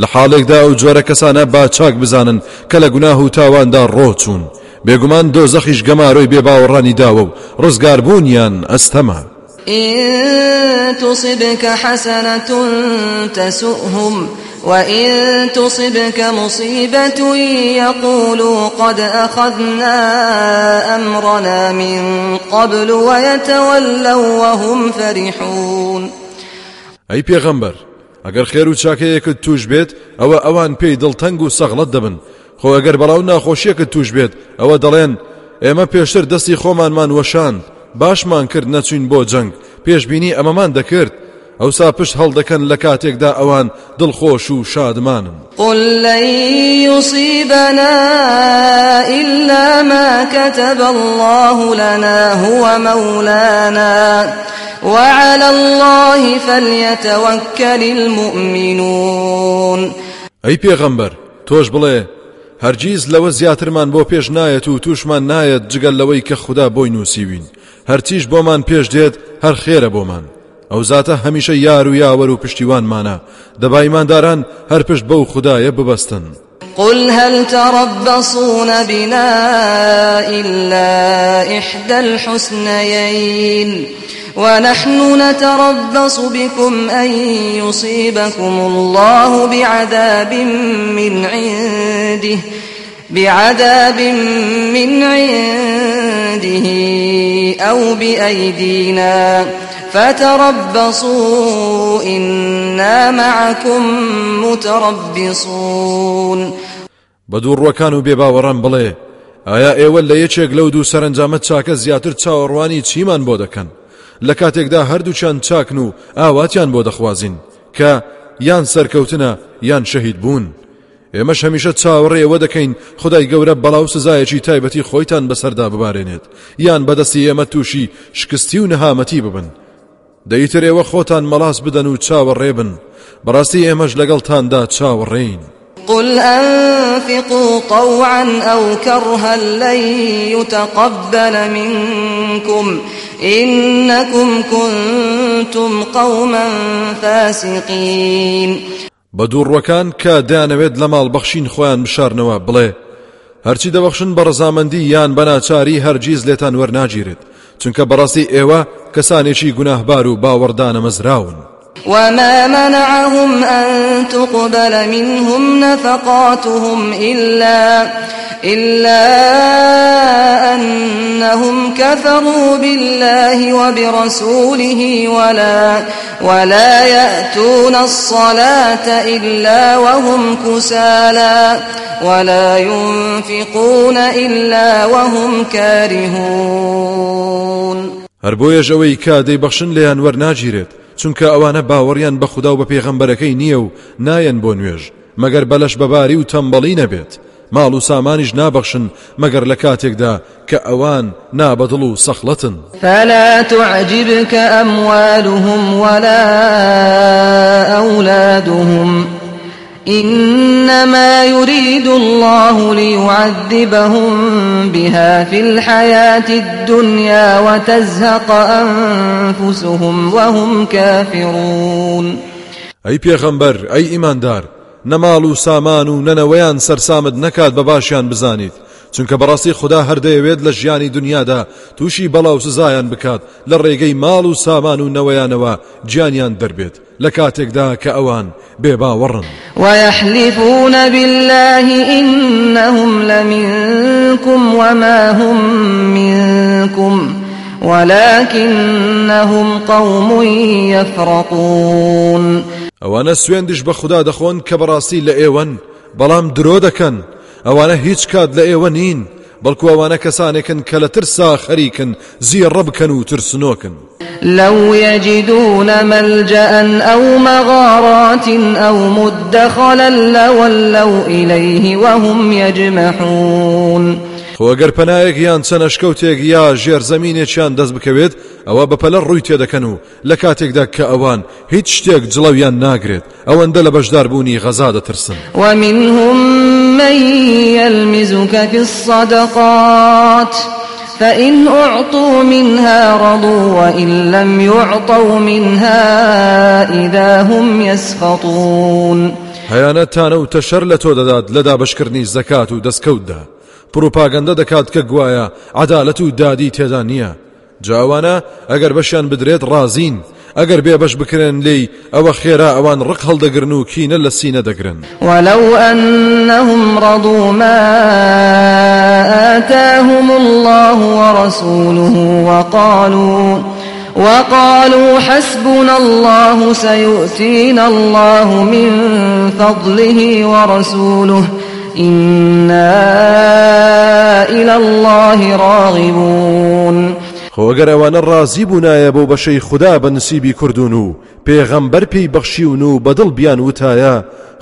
[SPEAKER 2] لە حاڵێکدا ئەو جۆرە کەسانە با چاک بزانن کە لە گوناه و تاواندا ڕۆچوون بێگومان دۆ زەخیش گەمارۆی بێ باوەڕانی داوە و ڕزگاربوونیان ئەستەما
[SPEAKER 1] تصبك حسنة تسؤهم وإن تصبك مصيبة يقولوا قد أخذنا أمرنا من قبل ويتولوا وهم فرحون
[SPEAKER 2] أي پیغمبر ئەگەر خێر و چاکەیەکت توش بێت ئەوە ئەوان پێی دڵتەنگ و سەغڵەت دەبن خۆ ئەگەر بەڵاو ناخۆشیەکە توش بێت ئەوە دەڵێن ئێمە پێشتر دەستی خۆمانمان وەشان باشمان کرد نەچوین بۆ جەنگ پێشببینی ئەمەمان دەکرد او سابش ئەوسا پشت هەڵدەکەن لە کاتێکدا ئەوان دڵخۆش و شادمانن
[SPEAKER 1] يصيبنا إلا ما كتب الله لنا هو مولانا وعلى الله فليتوكل المؤمنون
[SPEAKER 2] توش بله هر بڵێ لو لەوە من بو پیش نایەت و تووشمان نایەت جگەل لەوەی کە هر بۆی بو من پیش پێش هر هەر بو من او زاتە همیشه یار و یاور و پشتیوانمانە داران هر پشت بو خدای ببستن
[SPEAKER 1] قل هل تربصون بنا إلا إحدى الحسنيين ونحن نتربص بكم أن يصيبكم الله بعذاب من عنده بعذاب من عنده بيده أو بأيدينا فتربصوا إنا معكم متربصون
[SPEAKER 2] بدور وكانوا بباوران بلي ئایا ئێوە لە یەکێک لەو دوو سەرنجامە چاکە زیاتر چاوەڕوانی چیمان بۆ دەکەن لە کاتێکدا هەردووچان چاکن و ئاواتیان بۆ دەخوازین کە یان سەرکەوتنە یان شەهید بون؟ ئێمەش هەمیشە چاوەڕێ ئەوە دەکەین خدای گەورە بەڵاو سزایەکی خویتان بسر بەسەردا ببارێنێت یان بەدەستی ئێمە تووشی شکستی و نەهامەتی ببن دیتر و خۆتان ملاس بدن و چاوەڕێ بن امش بەڕاستی ئێمەش لەگەڵتاندا چاوەڕێین
[SPEAKER 1] قل أنفقوا طوعا أو كرها لن يتقبل منكم إنكم كنتم قوما فاسقين
[SPEAKER 2] بە دووڕوەکان کە دانەوێت لە ماڵ بەخشین خۆیان بشارنەوە بڵێ هەرچی دەبەخشن بە ڕزامەندی یان بەناچاری هەرگیز لێتان وەرناگیرێت چونکە بەڕاستی ئێوە کەسانێکی گوناهبار و باوەڕدانە مەزراون
[SPEAKER 1] وما منعهم أن تقبل منهم نفقاتهم إلا, إلا أنهم كفروا بالله وبرسوله ولا ولا يأتون الصلاة إلا وهم كسالى ولا ينفقون إلا وهم كارهون
[SPEAKER 2] هەر بۆ یەژەوەی کا دەیبەخشن لێیان وەرناگیرێت چونکە ئەوانە باوەڕیان بە خوددا و بە پێغەمبەرەکەی نییە و نایەن بۆ و تنبالي نبيت مالو و نابخشن مگر مەگەر دا كأوان نابدلو سخلتن
[SPEAKER 1] فلا تعجبك أموالهم ولا أولادهم إنما يريد الله ليعذبهم بها في الحياة الدنيا وتزهق أنفسهم وهم كافرون
[SPEAKER 2] أي بيغمبر أي إيمان دار نەماڵ و سامان و نەنەوەیان سەرسامت نەکات بە باشیان بزانیت چونکە بەڕاستی خدا هەردەیەوێت لە ژیانی دنیادا تووشی بەڵاو سزایان بکات لە ڕێگەی ماڵ و سامان و نەوەیانەوە گیانیان دەربێت لە کاتێکدا کە ئەوان بێباوەڕن
[SPEAKER 1] وەحلیفونە بالله إنهم لمنكم وما هم منكم ولكنهم قوم يفرقون
[SPEAKER 2] ئەوانە سوێندش بە خوددا دەخۆن کە بەڕاستی لە ئێوەن بەڵام درۆ دەکەن ئەوانە هیچ کات لە ئێوە نین بەڵکو ئەوانە کەسانێکن کە لە ترسا خەریکن
[SPEAKER 1] لو يجدون ملجأ أو مغارات أو مدخلا لولوا إليه وهم يجمحون
[SPEAKER 2] خۆگەر پەنایەک یان چەنەشکەوتێک یا ژێر زمینێکیان دەست بکەوێت ئەوە بەپەلە روی تێدەکەن کنو لە کاتێکدا که اوان هیچ جلویان جڵەویان او اندل بجدار بونی بوونی غەزا دەترسن
[SPEAKER 1] ومنهم من يلمزك فی الصدقات فإن أعطوا منها رضوا وإن لم يعطوا منها إذا هم يسخطون
[SPEAKER 2] هەیانەتانە تانو تشر لە داد لدا لەدا بەشکردنی زەکات و دەستکەوتدا پروپاگەندە دەکات کە گوایە عدالەت و دادی تێدا جاوانا اگر بشان بدريت رازين اگر بيه بش بكرن لي او خيرا اوان ڕق هەڵدەگرن و کینە لە سینە
[SPEAKER 1] ولو انهم رضوا ما آتاهم الله ورسوله وقالوا وقالوا حسبنا الله سيؤتينا الله من فضله ورسوله إنا إلى الله
[SPEAKER 2] راغبون خۆگەر ئەوانە ڕازی بوونایە بۆ بەشەی خوددا بە نسیبی کوردون و پێغەمبەر پێی بەخشیون و بەدڵ بیان وتایە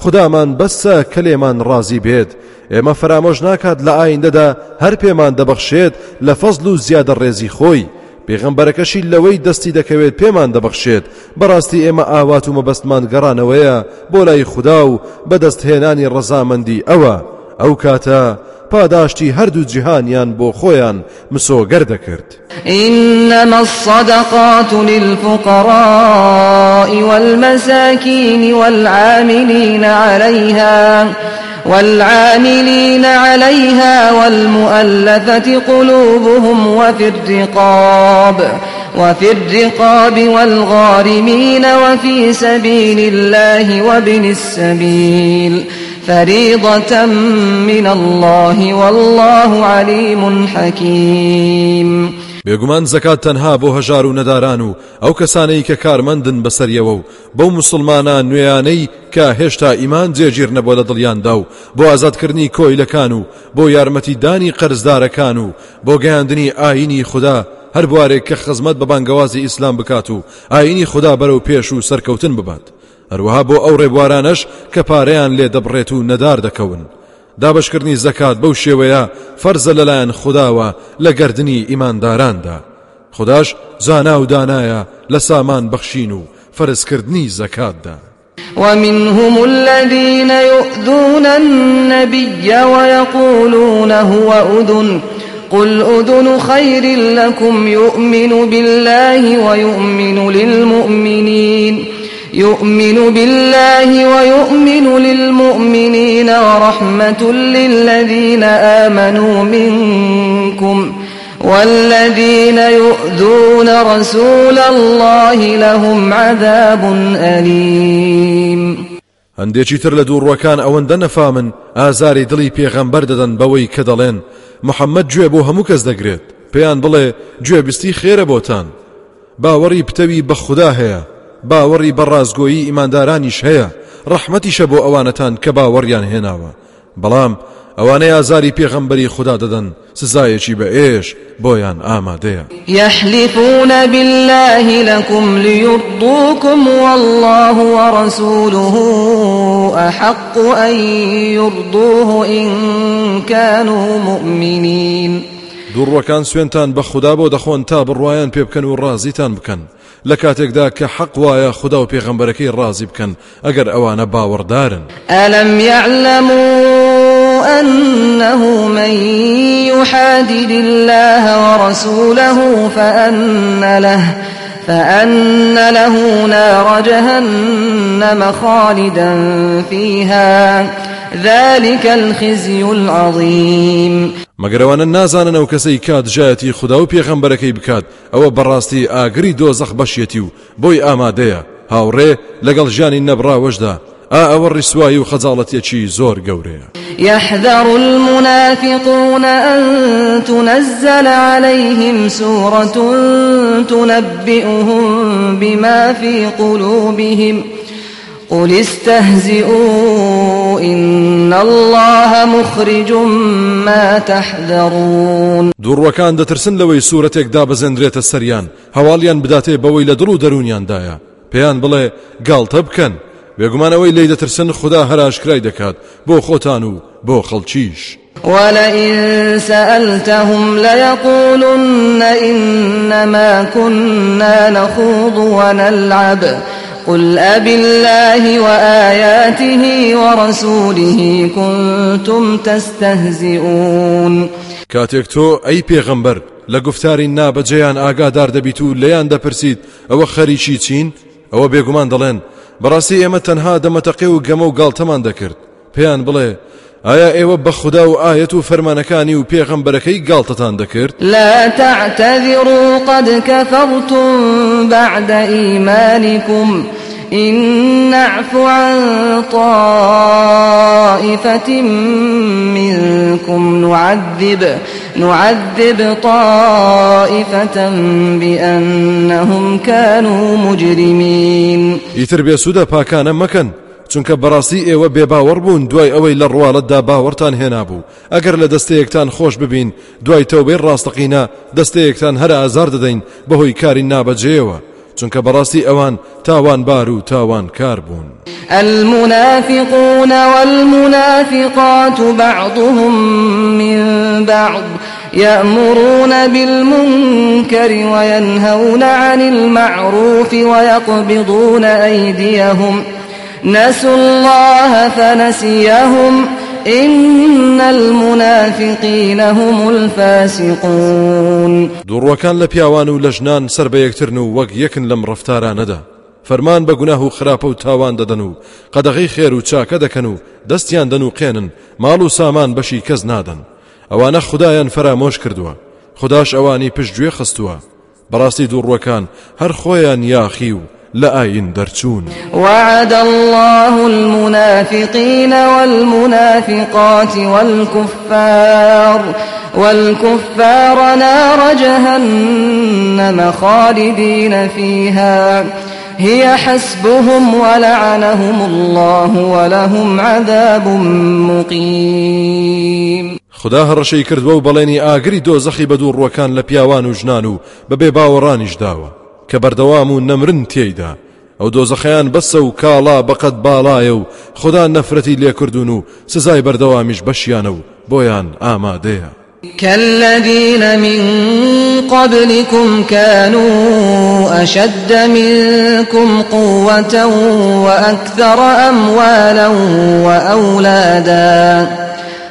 [SPEAKER 2] خدامان بەسە کلێمان ڕازی بێت ئێمە فرامۆژ ناکات لە ئایندەدا هەر پێمان دەبەخشێت لە فەزل و زیادە ڕێزی خۆی پێغمبەرەکەشی لەوەی دەستی دەکەوێت پێمان دەبەخشێت بەڕاستی ئێمە ئاوات و مەبەستمان گەڕانەوەیە بۆ لای خوددا و بەدەستهێنانی ڕەزامەندی ئەوە ئەو کاتە پاداشتی هەردوو جیهانیان بۆ مسو مسۆگەر کرد
[SPEAKER 1] إنما الصدقات للفقراء والمساكين والعاملين عليها والعاملين عليها والمؤلفة قلوبهم وفي الرقاب وفي الرقاب والغارمين وفي سبيل الله وابن السبيل فريضة من الله والله عليم حكيم
[SPEAKER 2] بێگومان زەکات تەنها بۆ هەژار و نەداران و ئەو کەسانەی کە کارمەندن بەسەریەوە و بەو مسلمانە نوێیانەی کە هێشتا ئیمان جێگیر نەبووە لە دڵیاندا و بۆ ئازادکردنی کۆیلەکان و بۆ یارمەتیدانی قەرزدارەکان و بۆ گەیاندنی ئاینی خوددا هەر بوارێک کە خزمەت بە بانگەوازی ئیسلام بکات و ئاینی خوددا بەرەو پێش و سەرکەوتن ببات. هەروەها بۆ ئەو ڕێبوارانەش کە پارەیان لێ دەبڕێت و نەدار دەکەون دابشکردنی زەکات بەو شێوەیە فەرزە لەلایەن خودداوە لە گردردنی ئیمانداراندا خداش زانا و دانایە لسامان سامان فرز و فەرزکردنی دا
[SPEAKER 1] ومنهم الذين يؤذون النبي ويقولون هو أذن قل أذن خير لكم يؤمن بالله ويؤمن للمؤمنين يؤمن بالله ويؤمن للمؤمنين ورحمة للذين آمنوا منكم والذين يؤذون رسول الله لهم عذاب أليم
[SPEAKER 2] هەندێکی تر لدور دووڕەکان ئەوەندە نەفامن ئازاری دڵی پێغەمبەر دەدەن بەوەی کە دەڵێن محەممەد گوێ بۆ هەموو کەس دەگرێت پێیان بڵێ گوێبستی خێرە بۆتان باوەڕی پتەوی بەخدا هەیە باوەڕی بەڕازگۆیی ئیماندارانیش هەیە ڕەحمەتیشە بۆ ئەوانەتان کە باوەڕیان بلام بەڵام ئەوانەی ئازاری خدا خوددا دەدەن سزایەکی به ئێش بۆیان آماده
[SPEAKER 1] یحلیفونە بالله لەکم لیڕدوکم والله وەڕسوله احق ئەی يرضوه إن كانوا مؤمنين
[SPEAKER 2] دور وكان سوينتان بخدا بو دخون تا بڕواان بيبكن بکەن تان بكن لكاتك داك حق ويا خدا وبيغمبركي الرازي بكن اقر اوانا باور دارن
[SPEAKER 1] ألم يعلموا أنه من يحادد الله ورسوله فأن له فأن له نار جهنم خالدا فيها ذلك الخزي العظيم مگر مەگەرەوەنە
[SPEAKER 2] نازانن کسی کاد جایتی خدا و پیغمبر کی بکاد او براستی آگری دو زخ باشیتیو بوی آماده هاوره لگل جانی نبرا نەبراوەشدا ئا ئەوە ڕیسوایی و خەجاڵەتێکی زور گەورەیە
[SPEAKER 1] يحذر المنافقون أن تنزل عليهم سورة تنبئهم بما في قلوبهم قل استهزئوا إن الله مخرج ما تحذرون
[SPEAKER 2] دور وكان دترسن لوي سورة اكداب بزندرية السريان هواليان بداتي بوي لدلو درونيان دايا بيان بلي قال تبكن بيقمان اوي لی دەترسن خدا هراش دەکات بۆ بو خوتانو بو خلچيش
[SPEAKER 1] ولئن سألتهم ليقولن إنما كنا نخوض ونلعب قل أب الله وآياته ورسوله كنتم تستهزئون
[SPEAKER 2] كاتيك تو أي پیغمبر لە گفتاری جيان آقا دار و ليان دا پرسيد او خريشي چين او بيگمان دلين براسي امتن ها و گمو و گاڵتەمان دەکرد پێیان بڵێ آیا ئێوە بە خوددا و آیت و فەرمانەکانی و پێغەمبەرەکەی گاڵتەتان دەکرد
[SPEAKER 1] لا تعتذرو قد قدکە بعد بەعدە إن نعف عن طائفة منكم نعذب نعذب طائفة بأنهم كانوا مجرمين.
[SPEAKER 2] يتربية سودا باكانا مكان چونکە بەڕاستی ئێوە بێباوەڕ بوون دوای ئەوەی لە ڕواڵەتدا باوەرتان هێنابوو ئەگەر لە دەستەیەکتان خۆش ببین دوای تەوبەی ڕاستەقینە دەستەیەکتان هەر ئازار دەدەین بەهۆی کاری نابەجێەوە چونکە بەڕاستی ئەوان تاوان بار و تاوان کار بوون
[SPEAKER 1] المنافقون والمنافقات بعضهم من بعض يأمرون بالمنكر وينهون عن المعروف ويقبضون أيديهم ۖ نسوا الله فنسيهم إن المنافقين هم الفاسقون
[SPEAKER 2] دوڕوەکان لە پیاوان و لە ژنان سەر بە یەکترن و وەک یەکن لەم ڕفتارانەدا و تاوان ددنو و قەدەغی خێر و چاکە دەکەن و دەستیان سامان بشي کەس نادن اوان خدایان فراموش کردوا خداش اواني پش گوێ خستوا براستي دور وكان هر یاخی نياخيو لآين درچون
[SPEAKER 1] وعد الله المنافقين والمنافقات والكفار والكفار نار جهنم خالدين فيها هي حسبهم ولعنهم الله ولهم عذاب
[SPEAKER 2] مقيم خدا شي کردووە و بەڵێنی ئاگری دۆزەخی بدور وكان ڕوەکان وجنانو پیاوان و ژنان كبردوامو نمرن تيدا او تێیدا ئەو دۆزەخەیان بەسە و کاڵا خدا نفرتي ليا كردونو سزاي بەردەوامیش بشيانو بويان بۆیان ئامادەیە
[SPEAKER 1] كالذين من قبلكم كانوا أشد منكم قوة وأكثر أموالا وأولادا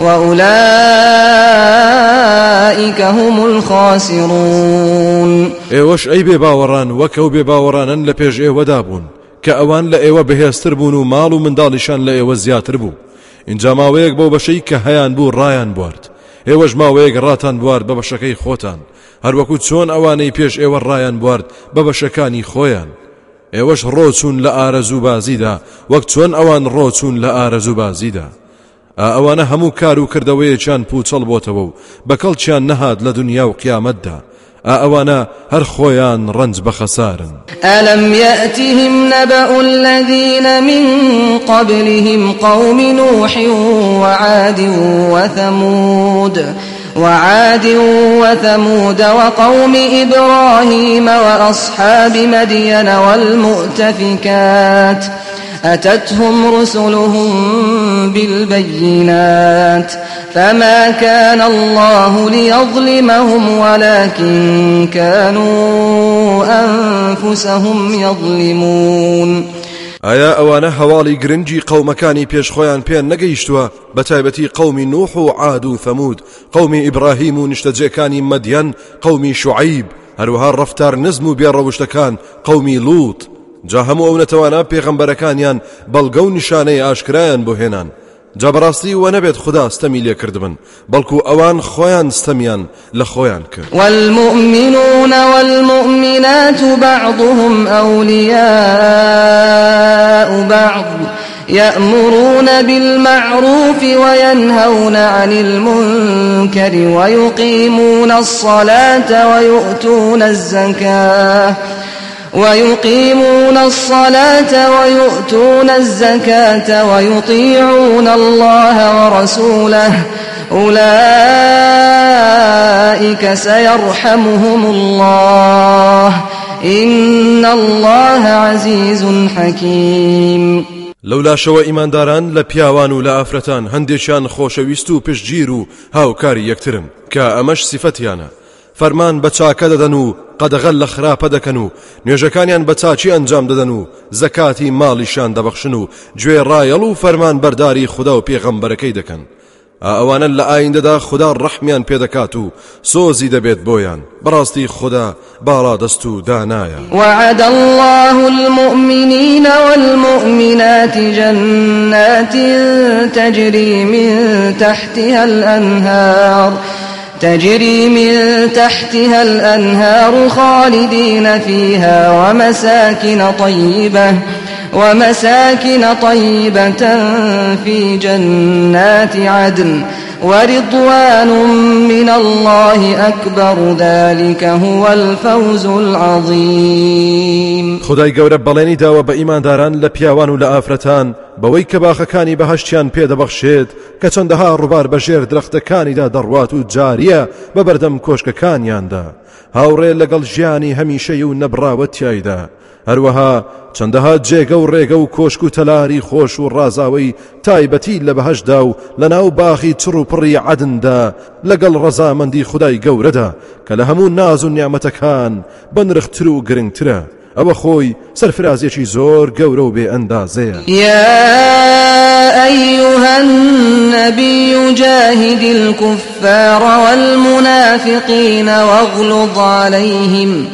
[SPEAKER 1] وأولئك هم الخاسرون
[SPEAKER 2] ئێوەش ئەی بێ باوەڕان وەکەو بێ باوەڕانن لە پێش ئێوەدا بوون کە ئەوان لە ئێوە بەهێزتر بوون و ماڵ و منداڵیشان لە ئێوە زیاتر بوو اینجا ماوەیەک بۆ بەشەی کە هەیان بوو ڕایان بوارد ئێوەش ماوەیەک ڕاتان بوارد بە بەشەکەی خۆتان هەروەکو چۆن ئەوانەی پێش ئێوە ڕایان بوارد بە بەشەکانی خۆیان ئێوەش ڕۆچون لە ئارەزوو بازیدا وەک چۆن ئەوان ڕۆچون لە ئارەزوو بازیدا ئەوانە هەموو کار و کردەوەیەکیان پوچەڵ بۆتەوە و بکل چان نهاد لدنیا و قیامت ده آوانه هر خویان رنج بخسارن
[SPEAKER 1] ألم یەتیهم نبأ الذینە من قبلهم قوم نوح وعاد وثمود وعاد وثمود وقوم إبراهيم وأصحاب مدين والمؤتفكات أتتهم رسلهم بالبينات فما كان الله ليظلمهم ولكن كانوا أنفسهم يظلمون
[SPEAKER 2] أوانا هوالي هەواڵی قوم كاني بيش پێ بيان بە تایبەتی قوم نوح و عاد و فەمود قومی ئیبراهیم و نیشتەجێکانی مەدیەن قومی شعیب هەروها ڕفتار نزم و بێڕەوشتەکان قومی جا هەموو ئەو نەتەوانە پێغەمبەرەکانیان بەڵگە و نیشانەی ئاشکرایان بۆ هێنان جا بەڕاستی وە نەبێت خوددا ستەمی لێکردبن بەڵکو ئەوان کرد
[SPEAKER 1] والمؤمنون والمؤمنات بعضهم أولياء بعض يأمرون بالمعروف وينهون عن المنكر ويقيمون الصلاة ويؤتون الزكاة ويقيمون الصلاة ويؤتون الزكاة ويطيعون الله ورسوله أولئك سيرحمهم الله إن الله عزيز حكيم
[SPEAKER 2] لولا ئیمانداران داران پیاوان و لأفرتان هندشان هەندێکیان خۆشەویست هاو پشتگیر و هاوکاری یەکترن کە فرمان بچا کددنو قد غل قەدەغەل دکنو خراپە دەکەن و نوێژەکانیان بە چاچی ئەنجام دەدەن و زەکاتی ماڵیشان دەبەخشن و گوێ ڕایەڵ و پیغمبر کی دکن و پێغەمبەرەکەی دەکەن ئەوانە لە ئایندەدا خوددا ڕەحمیان پێدەکات و سۆزی دەبێت بۆیان بەڕاستی خوددا
[SPEAKER 1] وعد الله المؤمنين والمؤمنات جنات تجري من تحتها الأنهار تجري من تحتها الأنهار خالدين فيها ومساكن طيبة ومساكن طيبة في جنات عدن ورضوان من الله أكبر ذلك هو الفوز العظيم
[SPEAKER 2] خداي گەورە بليني داوه بإيمان داران لە پیاوان و كباخه كاني بەوەی کە باخەکانی بەهشتیان پێدەبەخشێت کە بجير درخت كاني دا دروات و ببردم بە كانيان دا هاوڕێ لەگەڵ جياني هەمیشەی و نەبراوەتیایدا هەروەها چەندەها جێگە و ڕێگە و کۆشک و تەلاری خۆش و ڕازاوی تایبەتی لە بەهشدا و لە ناو باخی چڕ و پڕی عدندا لەگەڵ ڕەزامەندی خدای گەورەدا کە لە هەموو ناز و نیامەتەکان بنرختر و گرنگترە ئەوە خۆی چی زور گو رو بێ اندازه
[SPEAKER 1] یا ایوها النبی جاهد الكفار والمنافقین واغلظ عليهم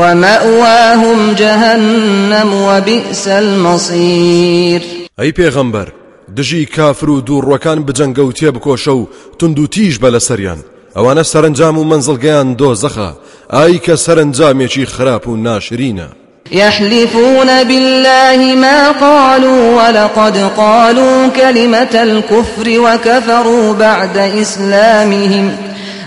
[SPEAKER 1] ومأواهم جهنم وبئس المصير
[SPEAKER 2] أي پیغمبر دژی کافر و دووڕەکان بجەنگە و تێبکۆشە و تند و تیژ بە لە سرنجام ئەوانە سەرنجام دو منزلگەیان دۆزەخە ئای کە سەرنجامێکی خراب و ناشرینە
[SPEAKER 1] يحلفون بالله ما قالوا ولقد قالوا كلمة الكفر وكفروا بعد إسلامهم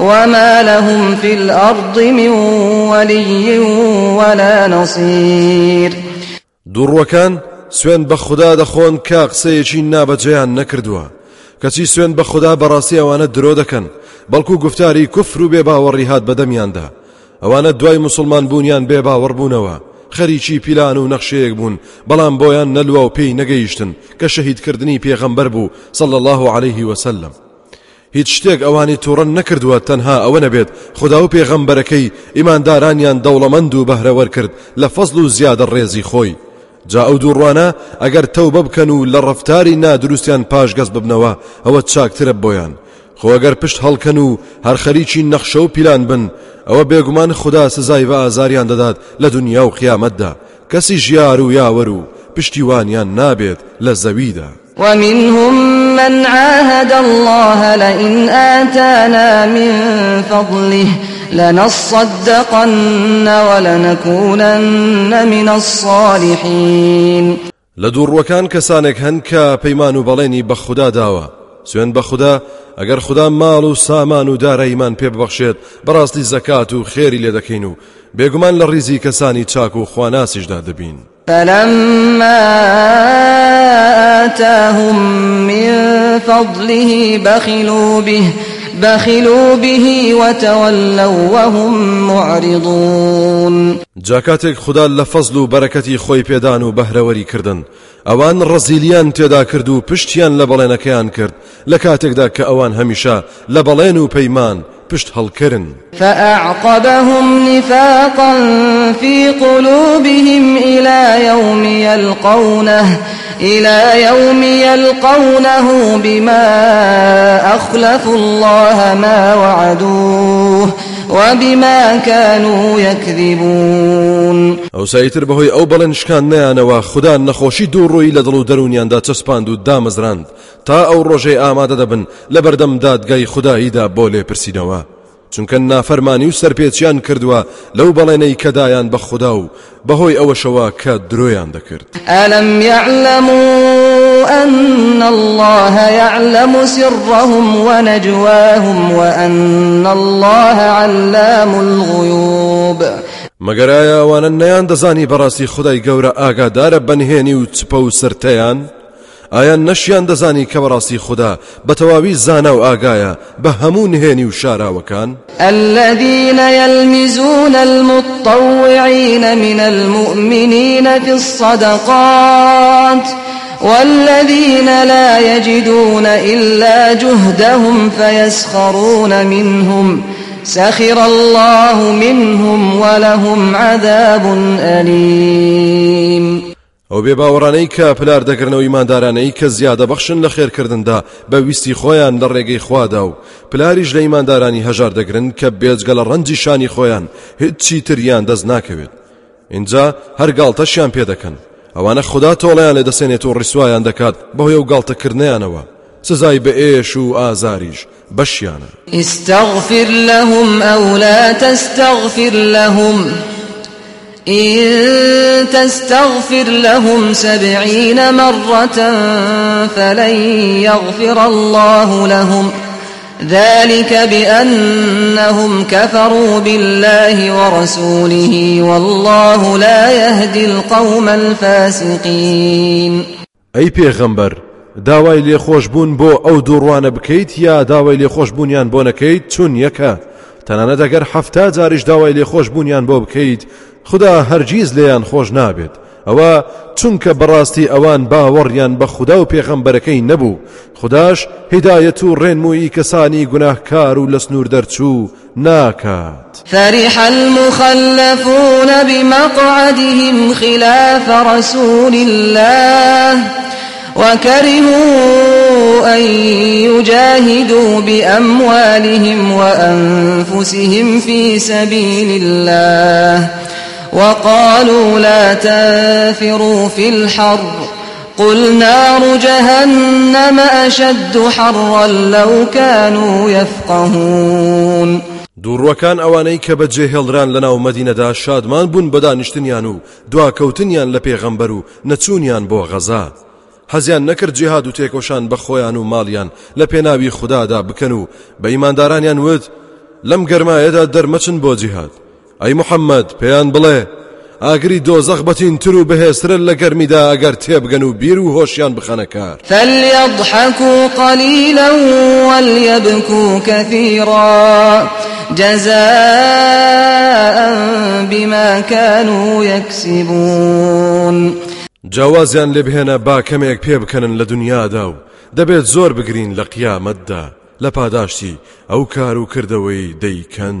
[SPEAKER 1] وما لهم في الأرض من ولي ولا نصير دوڕوەکان سوێن بە
[SPEAKER 2] خوددا دەخۆن کا قسەیەکی نابەجێیان نەکردووە کەچی سوێن بە خوددا بەڕاستی ئەوانە درۆ دەکەن بەڵکو گفتاری کوفر و بێ باوەڕی هاات بەدەمیاندا ئەوانە دوای مسلمان بوونیان بێ باوەڕبوونەوە خەریکی پیلان و نەخشەیەک بوون بەڵام بۆیان نەلووە و پێی نەگەیشتن کە شەهیدکردنی پێغەمبەر بوو سەڵ الله عليه وسلم هیچ شتێک ئەوانی تووڕەن نەکردووە تەنها ئەوە نەبێت خدا و پێغەمبەرەکەی ئیماندارانیان دەوڵەمەند و بەهرەوە کرد لە فەزل و زیادە ڕێزی خۆی جا ئەو دووڕوانە ئەگەر تەو ببکەن و لە ڕفتاری نادروستیان پاشگەز ببنەوە ئەوە چاکترە بۆیان خۆگەر پشت هەڵکەن و هەر خەریکی نەخشە و پیلان بن ئەوە بێگومان خدا سزای بە ئازاریان دەدات لە دنیا و قیامەتدا کەسی ژیار و یاوەر و پشتیوانیان نابێت لە زەویدا.
[SPEAKER 1] ومنهم من عاهد الله لئن آتانا من فضله لنصدقن ولنكونن من الصالحين لدور
[SPEAKER 2] وكان كسانك هنكا بيمان بليني بخدا داوا سوين بخدا اگر خدا مال و سامان و دار ایمان پی ببخشید براستی زکات و خیری لیدکینو بێگومان لە ریزی چاک و خواناسیشدا بین.
[SPEAKER 1] فلما آتاهم من فضله بخلوا به بخلوا به وتولوا وهم معرضون
[SPEAKER 2] جاكاتك خدا لفضل فەزل و بيدانو خۆی پێدان و بەهرەوەری کردن ئەوان ڕزیلیان تێدا کرد و پشتیان لە بەڵێنەکەیان کرد لە کاتێکدا کە ئەوان هەمیشە و پشت
[SPEAKER 1] فأعقبهم نفاقا في قلوبهم إلى يوم يلقونه إلى يوم يلقونه بما أخلفوا الله ما وعدوه وبما كانوا
[SPEAKER 2] يكذبون ئەو سایتر بەهۆی ئەو بەڵێن شکان نیانەوە خدا نەخۆشی دووڕووی لە دڵ و دەرونیاندا چەسپاند و دامەزراند تا ئەو ڕۆژەی ئامادە دەبن داد بەردەم دادگای خداییدا بۆ لێپرسینەوە. چونکە نافرمانی و سەرپێچیان کردووە لو بلینی کدایان بخداو خوددا و بەهۆی ئەوەشەوە کە درۆیان دەکرد
[SPEAKER 1] ئەلم يعلم أن الله یعلم سرهم و نجواهم و ان الله علام الغیوب
[SPEAKER 2] مگر آیا ئەوانە نیان دزانی براسی خدای گوره آگا دار بنهینی و چپە سرتیان؟ آیا نشیان دزانی کە بەڕاستی خدا بە زانا و آگایا به همون نهێنی و شاراوەکان
[SPEAKER 1] الذين يلمزون المتطوعين من المؤمنين في الصدقات والذين لا يجدون إلا جهدهم فيسخرون منهم سخر الله منهم ولهم عذاب أليم
[SPEAKER 2] ئەو بێ باوەڕانەی کە پلار دەکردنەوە ئیماندارانەی کە زیادە بەخشن لە خێرکردندا بە ویستی خۆیان لە ڕێگەی خوادا و پلاریش لە ئیماندارانی هەژار دەگرن کە بێجگە لە ڕەنجی شانی خۆیان هیچی تریان دەست ناکەوێت اینجا هەر گاڵتەشیان پێ دەکەن ئەوانە خوددا تۆڵیان لە دەسێنێت و ڕیسوایان دەکات بەهۆی و گاڵتەکردنیانەوە سزای بە ئێش و ئازاریش بەشیانە
[SPEAKER 1] ئیسەغفر لەهم ئەو لا تەستەغفر لەهم. إن تستغفر لهم سبعين مرة فلن يغفر الله لهم ذلك بأنهم كفروا بالله ورسوله والله لا يهدي القوم الفاسقين
[SPEAKER 2] أي پیغمبر داوای لێخۆش بوون بو او دوروان بکیت یا داوای لێخۆش یان بو نکیت چون یکا تەنانەت دگر هەفتا زارش داوای لێخۆش یان بو بکیت خدا هەرگیز لێیان خۆش نابێت ئەوە چونکە بەڕاستی ئەوان باوەڕیان بە خوددا و پێغەمبەرەکەی نبو خداش هدایەت و ڕێنمویی کەسانی گوناهکار و لسنور درچو دەرچوو ناکات
[SPEAKER 1] فەریح المخەلفون بمەقعدهم خلاف رسول الله وكرهوا أن يجاهدوا بأموالهم وأنفسهم في سبيل الله وقالوا لا تنفروا في الحر قل نار جهنم أشد حرا لو كانوا يفقهون
[SPEAKER 2] دوڕوەکان ئەوانەی کە بەجێ هێڵران لەناو مەدینەدا شادمان بوون بەدانیشتنیان و دواکەوتنیان لە پێغەمبەر نتون نەچوونیان بو غزا هەزیان نەکرد جێهاد و تێکۆشان بە خۆیان و ماڵیان لە پێناوی خوددادا بکەن و ود لم وت لەم در مچن بو جهاد ئەی محەممەد پێیان بڵێ ئاگری دۆزەخ بەتین تر و بەهێسرن لە گەرمیدا ئەگەر تێبگەن و بیر و هۆشیان بخەنە کار
[SPEAKER 1] فەلیەضحەک و قەلیلە وەلیەبکو و کەثیڕا جەزاء بما كانوا يكسبون جوازیان لێ بهێنە با
[SPEAKER 2] کەمێک پێ بکەنن لە دنیادا و دەبێت زۆر بگرین لە قیامەتدا لە پاداشتی ئەو کار و کردەوەی دەیکەن.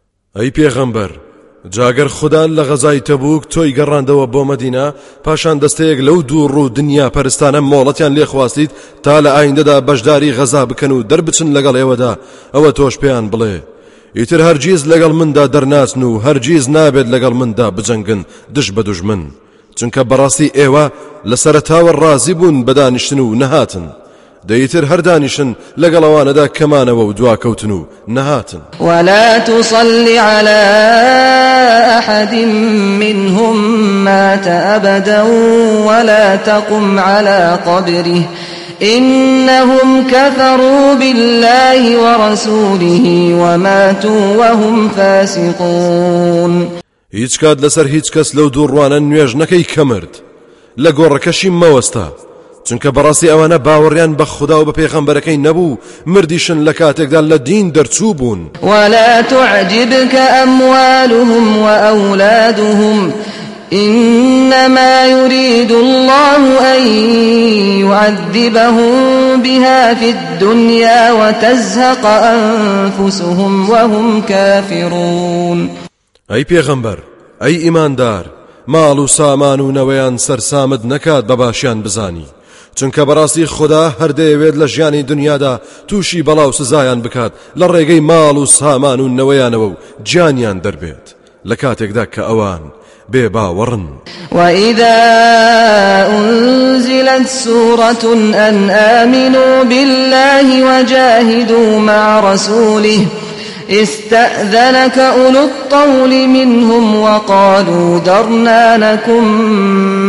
[SPEAKER 2] ئەی پێغەمبەر جاگەر خوددا لە غەزای تەبووک تۆی گەڕاندەوە بۆ مەدینا پاشان دەستەیەک لەو دوو ڕوو دنیا پەرستانە مۆڵەتیان لێخواستیت تا لە ئایندەدا بەشداری غەزا بکەن و دەربچن لەگەڵ ئێوەدا ئەوە تۆش پێیان بڵێ ئیتر هەرگیز لەگەڵ مندا دەرناچن و هەرگیز نابێت لەگەڵ مندا بجەنگن دش بە دوژمن چونکە بەڕاستی ئێوە لە سەرتاوە ڕازی بوون بەدانیشتن و نەهاتن ديتر هەردانیشن لەگەڵ ئەوانەدا کەمانەوە و دواکەوتن و نەهاتن
[SPEAKER 1] ولا تصلي على أحد منهم مات أبدا ولا تقم على قبره إنهم كفروا بالله ورسوله وماتوا وهم فاسقون
[SPEAKER 2] هيتش كاد لسر هيتش كاس لو دوروانا ڕوانە نوێژ كمرد لقور كشي موستا چونکە بەڕاستی ئەوانە باوەڕیان بە خدا و بە پێخەمبەرەکەی نەبوو مردیشن لە کاتێکدا لە دین دەرچوو
[SPEAKER 1] بوون ولا اموالهم و اولادهم إنما يريد الله أن يعذبهم بها في الدنيا وتزهق أنفسهم وهم كافرون
[SPEAKER 2] أي پیغمبر أي ایماندار ماڵ و سامان و نەوەیان سەرسامت نەکات بە بزانی چونکە بەڕاستی خوددا هەردەیەوێت لجیانی دنیا دا توشی بلاو سزایان بکاد لرگی مال و سامان و نویان و جانیان دەربێت لە کاتێکدا اوان بيبا ورن
[SPEAKER 1] وإذا أنزلت سورة أن آمنوا بالله وجاهدوا مع رسوله استأذنك أولو الطول منهم وقالوا درنا لكم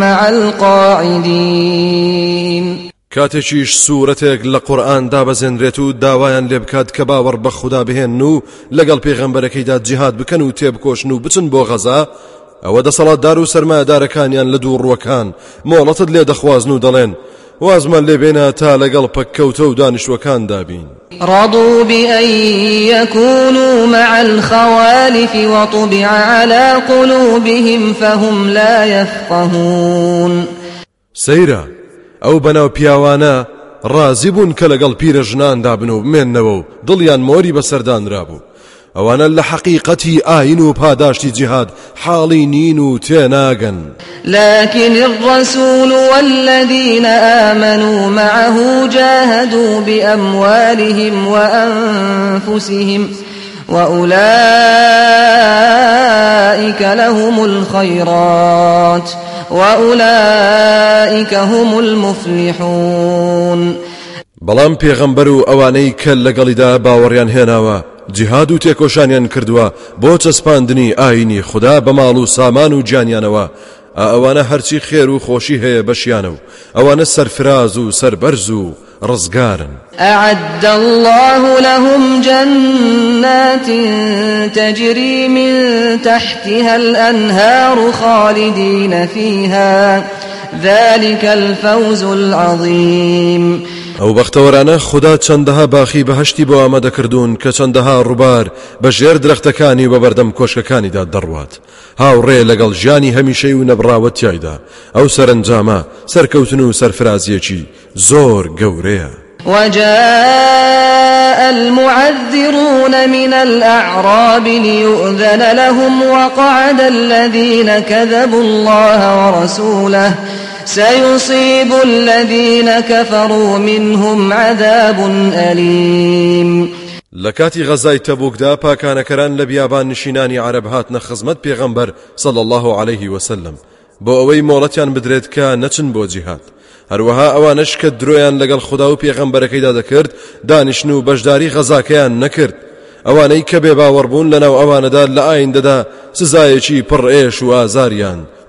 [SPEAKER 1] مع القاعدين
[SPEAKER 2] كاتشيش سورة لقرآن دابا زنرتو و لبكاد كباور بخدا بهنو لقل بە خوددا جهاد بكنو لەگەڵ پێغەمبەرەکەیدا جیهات بکەن و تێبکۆشن و بچن بۆ غەزا ئەوە دەسەڵاتدار و سەرمایدارەکانیان لە دوو ڕوەکان مۆڵەتت وازمان لبنا تا لەگەڵ كوتو دانش وكان دابين
[SPEAKER 1] رضوا بأن يكونوا مع الخوالف وطبع على قلوبهم فهم لا يفقهون
[SPEAKER 2] سيرا او بناو بياوانا رازبون بوون کە دابنو من نوو دابن و بمێننەوە رابو وانا لحقيقتي آينو ئاین جهاد حالينينو تيناغن
[SPEAKER 1] لكن الرسول والذين آمنوا معه جاهدوا بأموالهم وأنفسهم وأولئك لهم الخيرات وأولئك هم المفلحون
[SPEAKER 2] بلان پیغمبرو اوانيك ئەوانەی کە لەگەڵیدا باوەڕیان جهاد و تێکۆشانیان کردووە بۆ چەسپاندنی ئاینی خدا بمالو سامانو و سامان و جانیانەوە ئەوانە هەرچی خێر و خۆشی هەیە بەشیانە و ئەوانە سەرفراز
[SPEAKER 1] أعد الله لهم جنات تجري من تحتها الأنهار خالدين فيها ذلك الفوز العظيم
[SPEAKER 2] او بەختەوەرانە خدا چندها باخی کردون که چندها روبار چەندەها ڕووبار بە و بردم بە داد دروات هاو ری لگل جانی همیشه و نەبراوەتیایدا ئەو سەرنجامە سەرکەوتن و سەرفرازیەکی زور گەورەیە
[SPEAKER 1] وجاء المعذرون من الأعراب ليؤذن لهم وقعد الذين كذبوا الله ورسوله سيصيب الذين كفروا منهم عذاب أليم
[SPEAKER 2] لكاتي غزاي تبوك دا كان كران لبيابان نشيناني عرب هاتنا خزمت بيغمبر صلى الله عليه وسلم بو اوي مۆڵەتیان بدريد کە نتن بو جیهات هەروەها اوانش كدرويان درۆیان خداو بيغمبر كيدا پێغەمبەرەکەیدا دەکرد دانیشن و بەشداری غەزاکەیان بيبا وربون لنا بێ باوەڕبوون لەناو ئەوانەدا لە ئایندەدا سزایەکی پڕ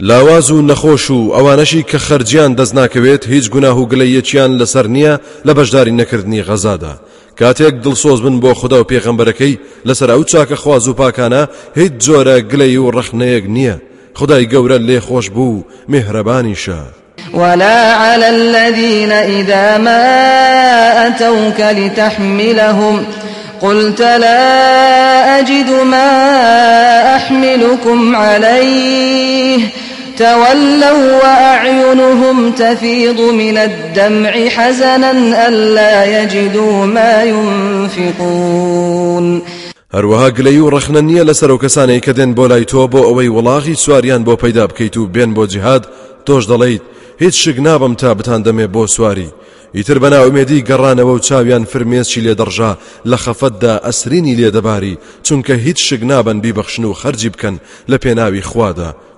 [SPEAKER 2] لاواز و نەخۆش و ئەوانەشی کە خەرجیان دەستناکەوێت هیچ گوناه و گلەیەکیان لەسەر نییە لە بەشداری نەکردنی غەزادا کاتێک دڵسۆز بن بۆ خدا و پێغەمبەرەکەی لەسەر ئەو چاکە خواز و پاکانە هیچ جۆرە گلەی و ڕەخنەیەک نییە خدای گەورە لێ خۆش بوو مهرەبانیشە
[SPEAKER 1] ولا على الذين إذا ما أتوك لتحملهم قلت لا أجد ما أحملكم عليه تولوا وأعينهم تفيض من الدمع حزنا ألا يجدوا ما ينفقون
[SPEAKER 2] هەروەها گلەی و ڕەخنە نییە لەسەر و کەسانەی کە دێن بۆ لای تۆ بۆ ئەوەی وڵاغی سواریان بۆ پەیدا بکەیت و بێن بۆ جیهاد تۆش دەڵیت هیچ شک نابم تا بتان دەمێ بۆ سواری ئیتر بەناومێدی گەڕانەوە و چاویان فرمێسکی لێ دەڕژا لە خەفەتدا ئەسرینی لێدەباری چونکە هیچ نابن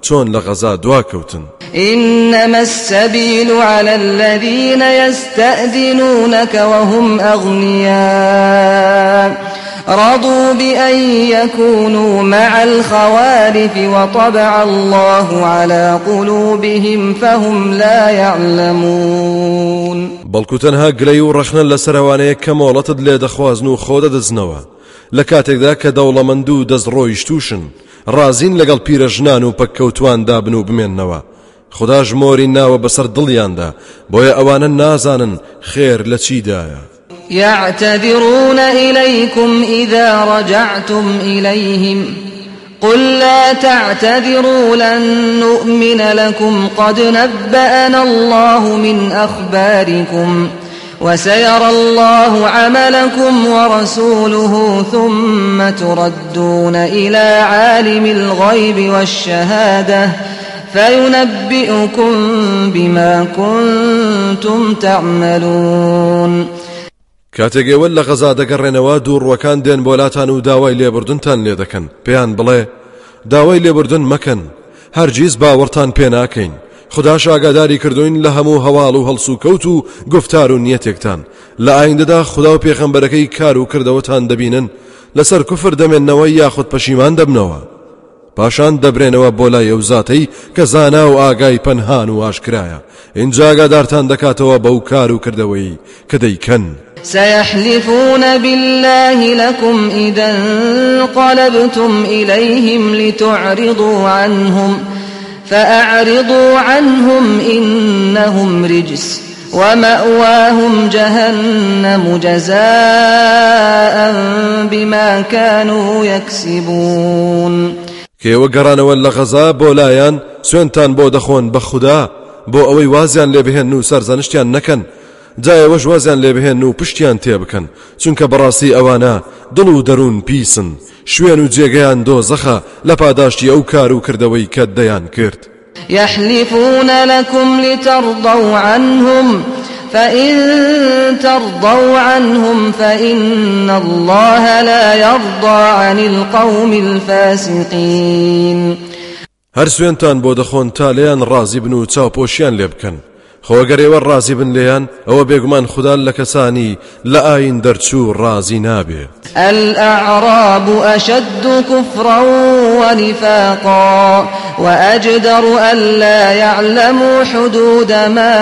[SPEAKER 2] چون لغزا غەزا كوتن
[SPEAKER 1] إنما السبيل على الذين يستأذنونك وهم أغنياء رضوا بأن يكونوا مع الخوالف وطبع الله على قلوبهم فهم لا يعلمون
[SPEAKER 2] بل كتنها قليو رخنا لسروانيه كمولتد لدخوازنو خودة دزنوا لكاتك ذاك دولة مندو دز رويشتوشن رازین لەگەڵ پیرەژنان و پەککەوتوان دابن و بمێننەوە خداش مۆری بسر بەسەر دا بۆیە ئەوانە نازانن خێر لە چیدایە
[SPEAKER 1] يعتذرون إليكم إذا رجعتم إليهم قل لا تعتذروا لن نؤمن لكم قد نبأنا الله من أخباركم ۖ وسيرى الله عملكم ورسوله ثم تردون إلى عالم الغيب والشهادة فينبئكم بما كنتم تعملون
[SPEAKER 2] کاتێک ولا غزا دقر نوادور وكان دين بولاتان وداوي ليبردن تان لێ دەکەن بيان بڵێ داوي لێبردن مەکەن هەرگیز باورتان بيناكين خداش ئاگاداری کردوین لە هەموو هەواڵ و هەڵسو کەوت و گفتار و پیغمبرکی کارو کردو تان دبینن لسر کفر دمین نوی یا خود پشیمان دەمێننەوە یاخود پەشیمان دەبنەوە پاشان دەبرێنەوە بۆ لای ئەوزاتەی کە زانا و آگای پنهان و ئاشکرایە ئینجاگادارتان دەکاتەوە دکاتو باو کارو کردوی کدی کن
[SPEAKER 1] سيحلفون بالله لكم إذا انقلبتم إليهم لتعرضوا عنهم فأعرضوا عنهم إنهم رجس ومأواهم جهنم جزاء بما كانوا يكسبون
[SPEAKER 2] كي وقران اللغزا بولايان سوينتان بودخون بخدا بو اوي وازيان لێبهێن و سەرزانشتیان نەکەن جایەوەش وازیان لێبهێن و پشتیان تێبکەن چونکە بەڕاستی ئەوانە اوانا دلو دەروون پیسن شوێن و جێگەیان دۆزەخە لە پاداشتی ئەو کار و کردەوەی
[SPEAKER 1] يحلفون لكم لترضوا عنهم فإن ترضوا عنهم فإن الله لا يرضى عن القوم الفاسقين
[SPEAKER 2] هەر سوێنتان بودخون تاليان رازي بنو تاو بن لبكن خۆگەرێوە ڕازی بن لێیان ئەوە بێگومان خوددان لە کەسانی لە ئاین دەرچوو ڕازی نابێت
[SPEAKER 1] الأعراب أشد كفرا ونفاقا وأجدر لا يعلموا حدود ما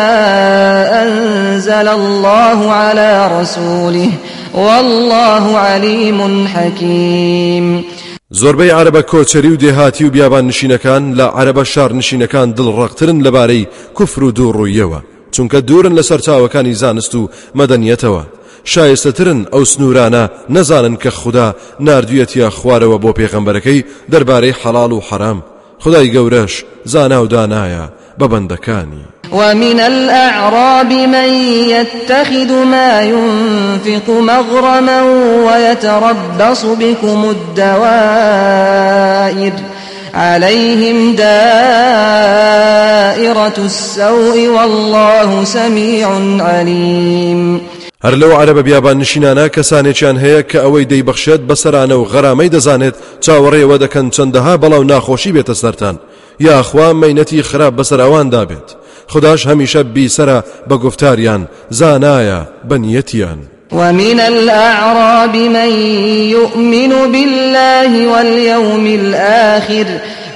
[SPEAKER 1] أنزل الله على رسوله والله عليم حكيم
[SPEAKER 2] زۆربەی عربە کۆچەری و دێهاتی و بیابان نشینەکان لە عربە شار نشینەکان دڵڕەقترن لەبارەی کوفر و دووڕوویەوە چونکە دوورن لەسەر چاوەکانی زانست و مەدەنیەتەوە شایستەترن ئەو سنوورانە نەزانن کە خوددا نردویەتە خوارەوە بۆ پێغەمبەرەکەی دەربارەی حەڵال و حەرام خدای گەورەش زانا و دانایە ببندكاني
[SPEAKER 1] ومن الأعراب من يتخذ ما ينفق مغرما ويتربص بكم الدوائر عليهم دائرة السوء والله سميع عليم
[SPEAKER 2] هر لو عرب بیابان نشینانە کەسانێکیان هەیە کە ئەوەی دەیبخشێت بەسەرانە و غەرامەی دەزانێت چاوەڕێەوە دەکەن چەندەها بلاو ناخۆشی بێتە خوا مینتی خراب بسر اوان دابید خداش همیشه بی سر بگفتاریان زانایا بنیتیان
[SPEAKER 1] ومن الأعراب من يؤمن بالله واليوم الآخر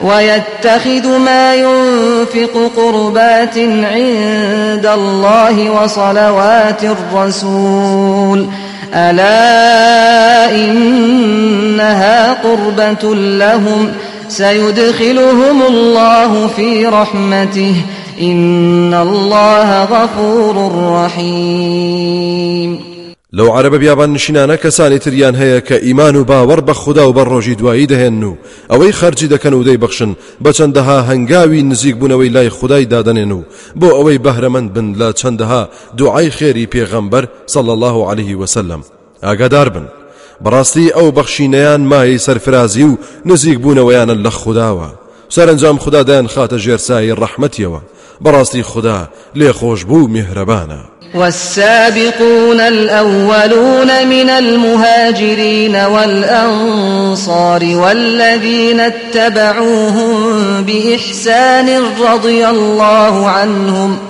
[SPEAKER 1] ويتخذ ما ينفق قربات عند الله وصلوات الرسول ألا إنها قربة لهم ۖ سيدخلهم الله في رحمته إن الله غفور رحيم لو
[SPEAKER 2] عرب بيابان نشینانە كساني تريان هيا كإيمان باور بخدا باوەڕ بە خوددا و بە ڕۆژی دوایی دەهێن و ئەوەی خەرجی دەکەن و دەیبخشن بە بو اوي نزیک بن لا چەندەها دعاي خيري پیغمبر صلى الله عليه وسلم ئاگادار بن بەڕاستی ئەو بەخشینەیان مای سەرفرازی و نزیک بوونەوەیانە لە خودداوە سەرنجام خدادایان خاتە ژێرسایی و بەڕاستی خدا لي خوش بو مهربانا
[SPEAKER 1] والسابقون الأولون من المهاجرين والأنصار والذين اتبعوهم بإحسان رضي الله عنهم ۖ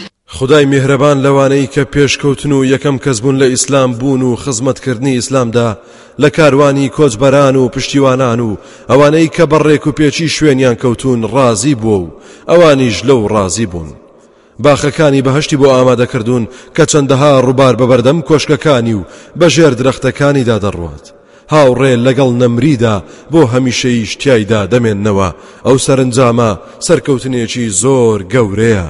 [SPEAKER 2] خدای میهرەبان لەوانەی کە پێشکەوتن و یەکەم کەس بوون لە ئیسلام بوون و خزمەتکردنی ئیسلامدا لە کاروانی کۆچبەران و پشتیوانان و ئەوانەی کە بەڕێک و پێچی شوێنیان کەوتون ڕازی بووە و ئەوانیش لەو ڕازی بوون. باخەکانی بەهشتی بۆ ئامادەکردوون کە چەندەها ڕووبار بەبەردەم کۆشکەکانی و بەژێر درەختەکانیدا دەڕوات. هاوڕێ لەگەڵ نەمریدا بۆ هەمیشەی شتایدا دەمێننەوە ئەو سەرنجامە سەرکەوتنێکی زۆر گەورەیە.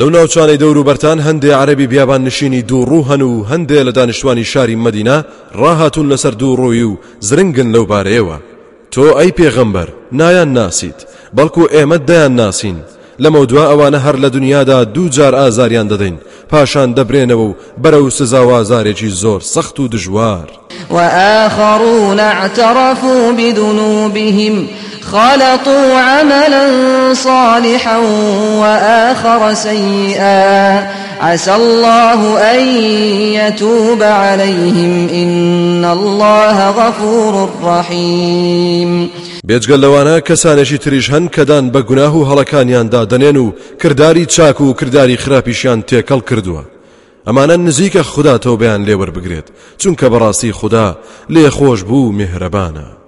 [SPEAKER 2] لەو ناوچانەی دەور و بەران هەندێ عەربی بیابان نشینی دوو ڕوو هەن و هەندێ لە دانیشتوانی شاری مدینا ڕاهاتون لەسەر دوو ڕۆی و زرنگن لەو بارەیەوە تۆ ئەی پێغەمبەر نایان ناسیت بەڵکو ئێمە دایان ناسین لەمە دوا ئەوانە هەر لە دنیادا دوو جار ئازاریان دەدەین پاشان دەبرێنەوە و بەرە و سزاوازارێکی زۆر سەخت و دژوار
[SPEAKER 1] وآخرون اعترفوا بذنوبهم خلطوا عملا صالحا وآخر سيئا عسى الله أن يتوب عليهم إن الله غفور رحيم
[SPEAKER 2] بێجگەل لەوانە کەسانێکی تريجهن كدان بقناه بە گوناه و هەڵەکانیاندا دەنێن و كرداري چاک و کردداری خراپیشیان تێکەڵ کردووە نزيك نزیکە خوداتەوە ليور بقريت چونکە بەڕاستی خوددا لي خۆش بوو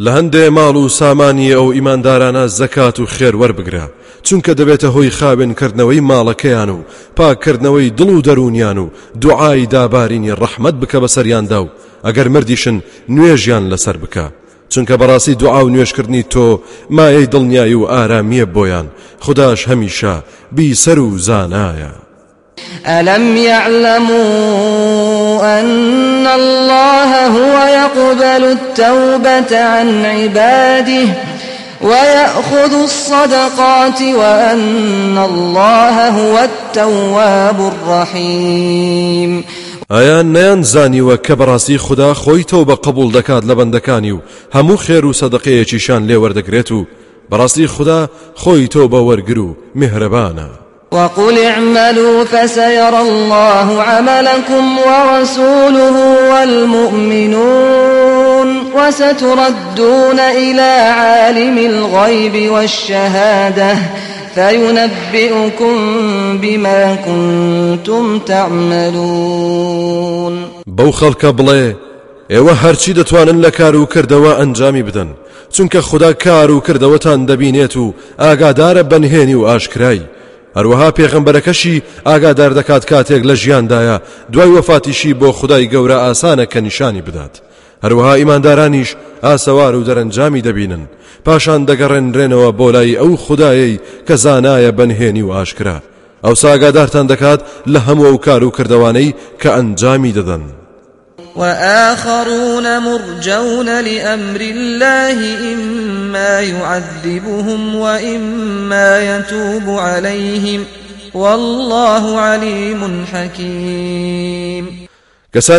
[SPEAKER 2] لە هەندێ ماڵ و سامانی ئەو ئیماندارانە زەکات و خێر وەربگرە چونکە دەبێتە هۆی خاوێنکردنەوەی ماڵەکەیان و پاکردنەوەی دڵ و دەرونیان و دوعای دابارینی ڕەحمەت بکە بە سەریاندا و ئەگەر مردیشن نوێژیان لەسەر بکە چونکە بەڕاستی دوعا و نوێشکردنی تۆ مایەی دڵنیایی و ئارامیە بۆیان خداش هەمیشە بیسەر و زانایە
[SPEAKER 1] ئەلم یعلمون أن الله هو يقبل التوبة عن عباده ويأخذ الصدقات وأن الله هو التواب الرحيم
[SPEAKER 2] ئایا نەیانزانیوە کە بەڕاستی خدا خۆی تەو بە قبول دەکات لە همو و هەموو خێر و سەدەقەیەکیشان لێوەردەگرێت و بەڕاستی خوددا خۆی تۆ
[SPEAKER 1] وقل اعملوا فسيرى الله عملكم ورسوله والمؤمنون وستردون إلى عالم الغيب والشهادة فينبئكم بما كنتم تعملون
[SPEAKER 2] بو خلق بلي ايو هەرچی دەتوانن لە کار و کردەوە ئەنجامی بدەن چونکە خوددا کار و کردەوەتان دەبینێت و ئاگادارە بەنهێنی هەروەها پێغمبەرەکەشی ئاگادار دەکات کاتێک لە ژیاندایە دوای وەفاتیشی بۆ خدای گەورە ئاسانە کە نیشانی بدات هەروەها ئیماندارانیش ئاسەوار و دەرەنجامی دەبینن پاشان دەگەڕێنرێنەوە بۆ لای ئەو خدایەی کە زانایە بەنهێنی و ئاشکرا ئەو ساگادارتان دەکات لە هەموو ئەو کار و کردوانەی کە ئەنجامی دەدەن.
[SPEAKER 1] واخرون مرجون لامر الله اما يعذبهم واما يتوب عليهم والله عليم حكيم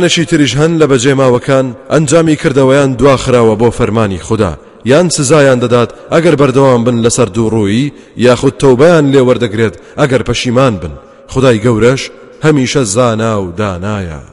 [SPEAKER 2] شي تریش هەن لە بەجێماوەکان ئەنجامی کردەوەیان دواخراوە بۆ فەرمانی خدا یان سزایان دەدات ئەگەر بردوان بن لەسەر دووڕووی یاخود تەوبیان لێوەردەگرێت اگر پشیمان بن خدای گورش همیشه زانا و دانایا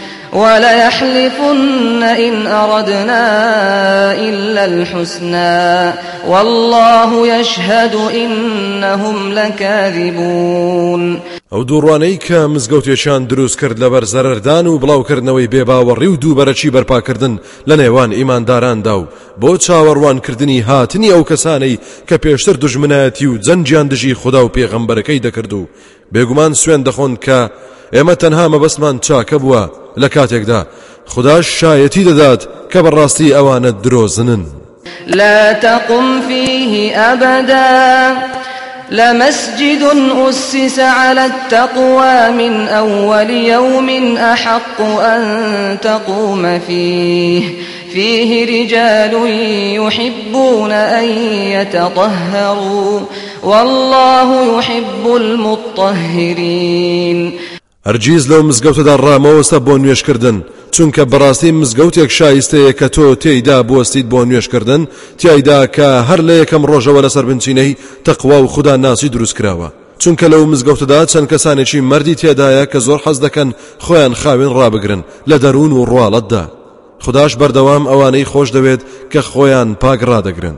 [SPEAKER 1] وليحلفن إن أردنا إلا الحسنى والله يشهد إنهم لكاذبون
[SPEAKER 2] ئەو دووڕوانەی کە مزگەوتێکیان دروست کرد لە بەر زەرەردان و بڵاوکردنەوەی بێباوەڕی و دووبەرەکی بەرپاکردن لە نێوان ئیمانداراندا و بۆ چاوەڕوانکردنی هاتنی ئەو کەسانەی کە پێشتر دژمنایەتی و جەنجیان دژی خوددا و پێغەمبەرەکەی دەکرد و بێگومان سوێن دەخۆن کە ئێمە تەنها مەبەستمان چاکە بووە لكاتك دا خداش شايتي دادات کە بەڕاستی ئەوانە درۆزنن
[SPEAKER 1] لا تقم فيه أبدا لمسجد أسس على التقوى من أول يوم أحق أن تقوم فيه فيه رجال يحبون أن يتطهروا والله يحب المطهرين
[SPEAKER 2] هەرگیز لەو مزگەوتەدا ڕامەوەستە بۆ نوێشکردن چونکە بەڕاستی مزگەوتێک شایستەیە کە تۆ تێیدا بستیت بۆ نوێشکردن تایدا کە هەر لە یەکەم ڕۆژەوە لەسەر بنچینەی تەقوا و خوددا ناسی دروست کراوە چونکە لەو مزگەوتدا چەند کەسانێکی مردی تێدایە کە زۆر حەز دەکەن خۆیان خاوێن ڕابگرن لە دەروون و ڕواڵەتدا خداش بەردەوام ئەوانەی خۆش دەوێت کە خۆیان پاگڕادەگرن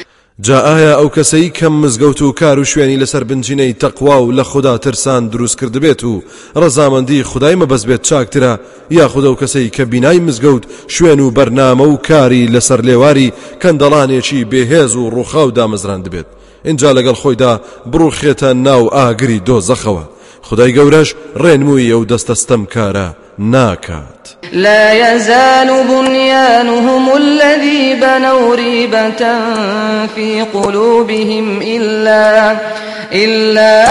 [SPEAKER 2] جا ئایا ئەو کەسەی کەم مزگەوت و کار و شوێنی لەسەر بنجینەی تەقوا و لە خوددا ترسان دروست کرد بێت و ڕەزامەندی خدای مەبەز بێت چاکترە یا خودە و کەسەی کە بینای مزگەوت شوێن و بەرنامە و کاری لەسەر لێواری کەندەڵانێکی بێهێز و ڕووخاو دامەزران دەبێت اینجا لەگەڵ خۆیدا بڕوخێتە ناو ئاگری دۆ زەخەوە خدای گەورەش ڕێنمووی ئەو دەستەستەم کارە ناكات
[SPEAKER 1] لا يزال بنيانهم الذي بنوا ريبة في قلوبهم إلا, إلا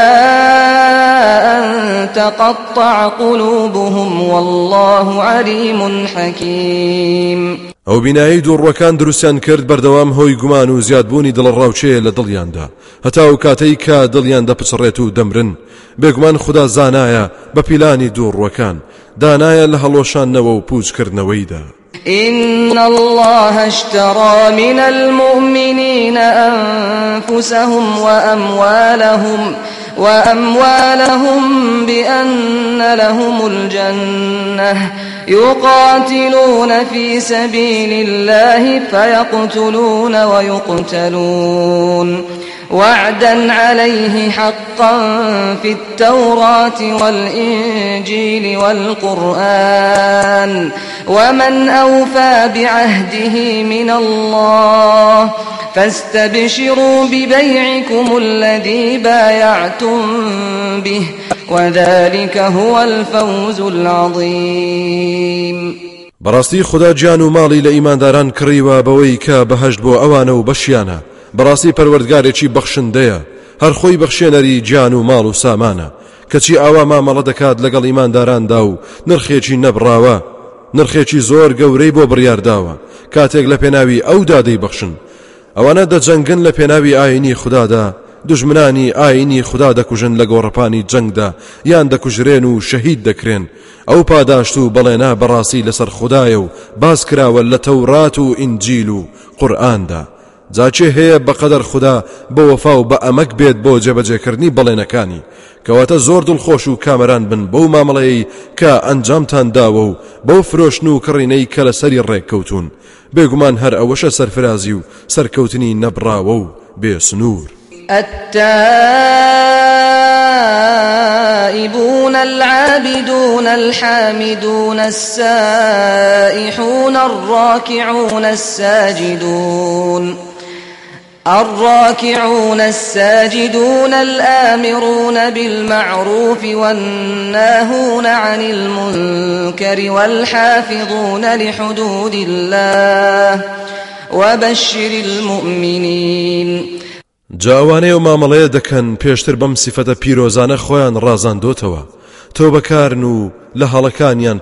[SPEAKER 1] أن تقطع قلوبهم والله عليم حكيم
[SPEAKER 2] بنایی دور وکان دروسیان کرد بەردەوام هۆی گومان و زیادبوونی دڵڕاوچەیە لە دڵیاندا هەتا و کاتی کە دلیان دەپچڕێت و دەمرن بێگومان خدا زانایە بپیلانی دور وکان دانايا لە هەڵۆشانەوە و پوچکردنەوەیدا
[SPEAKER 1] إن الله اشترى من المؤمنين أنفسهم وأموالهم وأموالهم بأن لهم الجنة يقاتلون في سبيل الله فيقتلون ويقتلون وعدا عليه حقا في التوراة والإنجيل والقرآن ومن أوفى بعهده من الله فاستبشروا ببيعكم الذي بايعتم به وذلك هو الفوز العظيم
[SPEAKER 2] براستي خدا جانو مالي لإيمان داران كريوا بويكا بهجبو أوانو بشيانا بەڕاستی پەروەردگارێکی بەخشندەیە هەر خۆی بەخشێنەری گیان و ماڵ و سامانە کەچی ئاوا مامەڵە دەکات لەگەڵ ئیمانداراندا و نرخێکی نەبراوە نرخێکی زۆر گەورەی بۆ بڕیارداوە کاتێک لە پێناوی ئەو دادەی بەخشن ئەوانە دەجەنگن لە پێناوی ئاینی خوددادا دژمنانی ئاینی خوددا دەکوژن لە گۆڕپانی جەنگدا یان دەکوژرێن و شەهید دەکرێن ئەو پاداشت و بەڵێنا بەڕاستی لەسەر خدایە و باز کراوە لە تەورات و ئینجیل و قورئاندا جاچێ هەیە بەقەدەر خوددا بە وەفا و بە ئەمەک بێت بۆ جێبەجێکردنی بەڵێنەکانی کەواتە زۆر دڵخۆش و کامەران بن بەو مامەڵەیە کە ئەنجامتان داوە و بەو فرۆشن و کڕینەی کە لە سەری ڕێککەوتون بێگومان هەر ئەوەشە سەرفرازی و سەرکەوتنی نەبراوە و بێسنوور
[SPEAKER 1] التائبون العابدون الحامدون السائحون الراكعون الساجدون الراكعون الساجدون الآمرون بالمعروف والناهون عن المنكر والحافظون لحدود الله وبشر المؤمنين
[SPEAKER 2] جاوانێ و مامەڵەیە دەکەن پێشتر بەم سیفەتە پیرۆزانە خۆیان ڕازاندۆتەوە تۆ بەکارن و لە هەڵەکانیان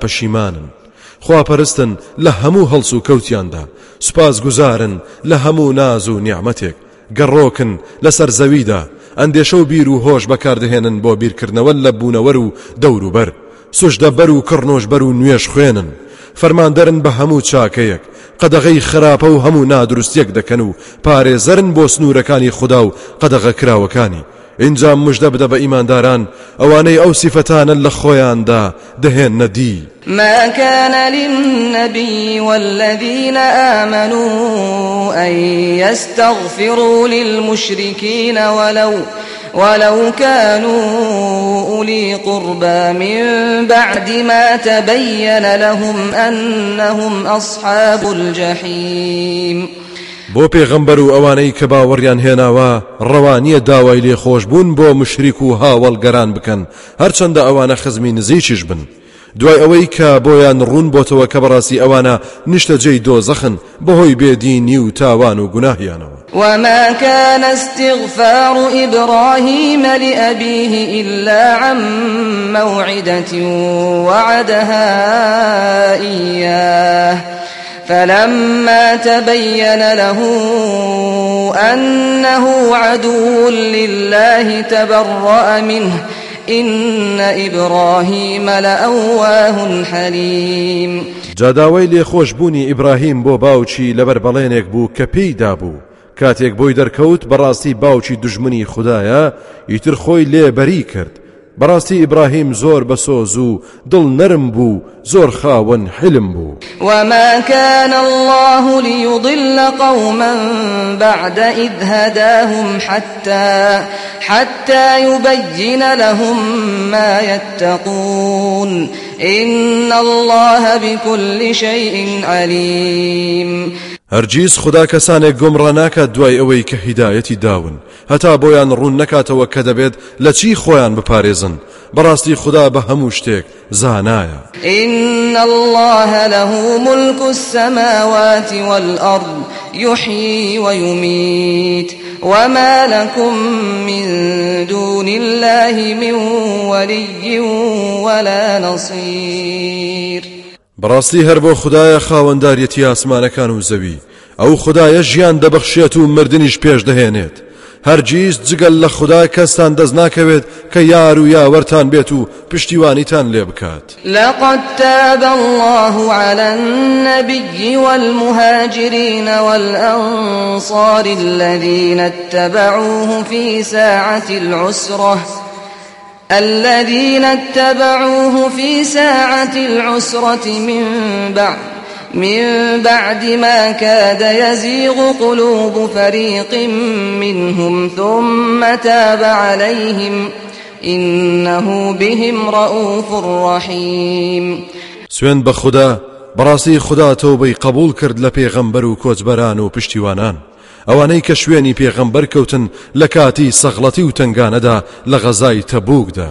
[SPEAKER 2] خواه پرستن لهمو حلسو هەڵس و سوپاس گوزارن لە هەموو ناز و نیعممەتێک گەڕۆکن لەسەر زەویدا ئەندێشە و بیر و هۆش بەکاردهێنن بۆ بیرکردنەوە لە بوونەوە و دەوروبەر سوشدە بەر و کڕنۆش بەر و نوێش خوێنن فەرماندەرن بە هەموو چاکەیەک قەدەغی خراپە و هەموو نادروستێک دەکەن و پارێزەرن بۆ سنوورەکانی خوددا و قەدەغە کراوەکانی انجا مجدب دب ايمان داران اواني او صفتان لە دا دهن ندي
[SPEAKER 1] ما كان للنبي والذين آمنوا أن يستغفروا للمشركين ولو ولو كانوا أولي قربى من بعد ما تبين لهم أنهم أصحاب الجحيم
[SPEAKER 2] بۆ پێغەمبەر و ئەوانەی کە باوەڕیان هێناوە ڕەوانیە داوای لێخۆش بوون بۆ مشریک و هاوڵگەران بکەن هەرچەندە ئەوانە خزمی نزیکیش بن دوای ئەوەی کە بۆیان ڕوون بۆتەوە کە بەڕاستی ئەوانە نیشتە جێی دۆزەخن بەهۆی بێدینی و تاوان و گوناهیانەوە
[SPEAKER 1] وما كان استغفار إبراهيم لأبيه إلا عن موعدة وعدها إياه فلما تبين له أنه عدو لله تبرأ منه إن إبراهيم لأواه حليم
[SPEAKER 2] جداوي لێخۆش خوش بوني إبراهيم بو باوشي بەڵێنێک بوو کە پێیدا بوو کاتێک بۆی دەرکەوت بەڕاستی باوچی دژمنی خدایە ئیتر خۆی لێبەری براستي إبراهيم زور بسوزو دل نرم بو زور بوو حلم بو
[SPEAKER 1] وما كان الله ليضل قوما بعد إذ هداهم حتى حتى يبين لهم ما يتقون إن الله بكل شيء عليم
[SPEAKER 2] هەرگیز خدا کەسانێک گۆمڕە ناکات دوای ئەوەی کە هیدایەتی داون هەتا بۆیان رون نەکاتەوە کە دەبێت لە چی خۆیان بپارێزن خدا بە هەموو شتێک زانایە
[SPEAKER 1] إن الله له ملك السماوات والأرض يحيي ويميت وما لكم من دون الله من ولي ولا نصير
[SPEAKER 2] بەڕاستی هر بو خدایە خاوەنداریەتی ئاسمانەکان و زەوی ئەو خدایە ژیان دەبەخشێت و مردنیش پێش دەهێنێت هەرگیز جگەل لە خدا کەستان دەست ناکەوێت کە یار و یاوەرتان بێت و پشتیوانیتان لێ بکات
[SPEAKER 1] تاب الله على النبي والمهاجرين والأنصار الذين اتبعوه في ساعة العسرة الذين اتبعوه في ساعة العسرة من بعد من بعد ما كاد يزيغ قلوب فريق منهم ثم تاب عليهم إنه بهم رؤوف رحيم
[SPEAKER 2] سوين بخدا براسي خدا توبي قبول کرد لپیغمبر و کۆچبەران و ئەوانەی کە شوێنی پێغەمبەر کەوتن لە کاتی سەغڵەتی دا لغزاي تبوك دا تەبووکدا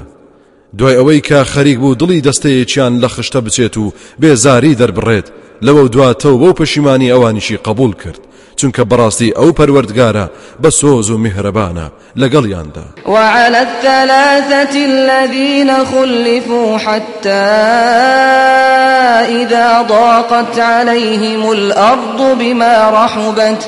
[SPEAKER 2] دوای كا خريق بو دلي دڵی دەستەیەکیان لخشتا بچيتو بزاري در برد لو دوا توبو پشماني اوانيشي قبول کرد چونکە بەڕاستی ئەو پەروەردگارە بە سۆز و میهرەبانە لەگەڵیاندا
[SPEAKER 1] وعلى الثلاثة الذين خلفوا حتى إذا ضاقت عليهم الأرض بما رحبت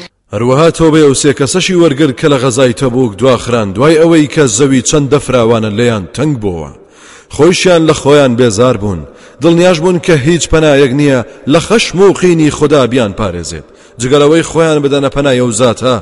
[SPEAKER 2] هەروەها تۆ بێ ئەو سێ کەسەشی وەرگر کە لە غەزای تەبوک دواخران دوای ئەوەی کە زەوی چەندە فراوانە لەیان تەنگ بووە خۆشیان لە خۆیان بێزار بوون دڵنیاش بوون کە هیچ پەنایەک نییە لە خەشم و قینی خوددا بیان پارێزێت جگەلەوەی خۆیان بدەنە پەنایە و زاتە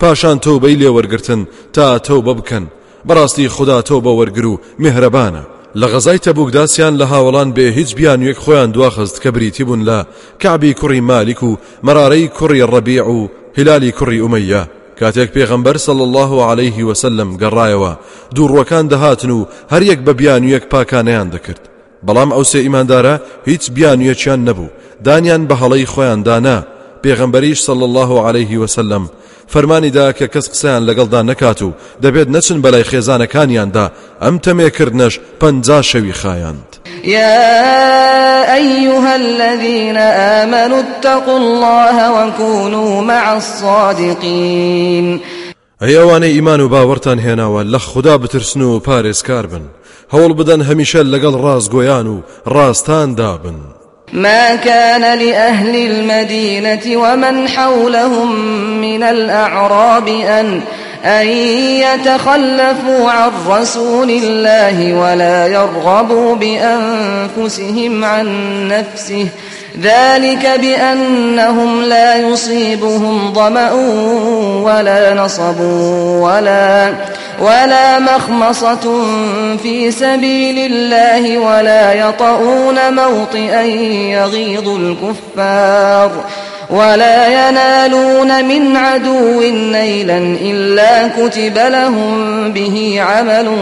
[SPEAKER 2] پاشان تۆ بەی لێ وەرگتن تا تۆ بە بکەن بەڕاستی خوددا تۆ بە وەرگر و میهرەبانە لە غەزای تەبوکداسیان لە هاوڵان بێ هیچ بیان وێک خۆیان دواخست کە بریتی بوون لە کابی کوڕی مالیک و مەرارەی کوڕی ڕەبیع و هلالي كري أمية كاتيك بيغمبر صلى الله عليه وسلم گەڕایەوە دووڕوەکان دەهاتن و هەریەک بە بیانویەک پاکانیان دەکرد بەڵام ئەو دارا هيت بيانو يكيان نبو دانيان بە خوان دانا بيغمبريش صلى الله عليه وسلم فەرمانی دا کە کەس قسەیان لەگەڵدا نەکات و دەبێت نەچن بەلای خێزانەکانیاندا ئەم تەمێکردنەش پەنجا شەوی خایاند
[SPEAKER 1] يا أيها الذين آمنوا اتقوا الله وكونوا مع الصادقين
[SPEAKER 2] ئەیەوانەی ئیمان و باوەرتان هێناوە لە خوددا بترسن و پارێزکار بن هەوڵ بدەن هەمیشە لەگەڵ ڕاستگۆیان دابن.
[SPEAKER 1] ما كان لأهل المدينة ومن حولهم من الأعراب أن أن يتخلفوا عن رسول الله ولا يرغبوا بأنفسهم عن نفسه ۖ ذلك بأنهم لا يصيبهم ظمأ ولا نصب ولا ولا مخمصة في سبيل الله ولا يطؤون موطئا يغيظ الكفار ولا ينالون من عدو نيلا إلا كتب لهم به عمل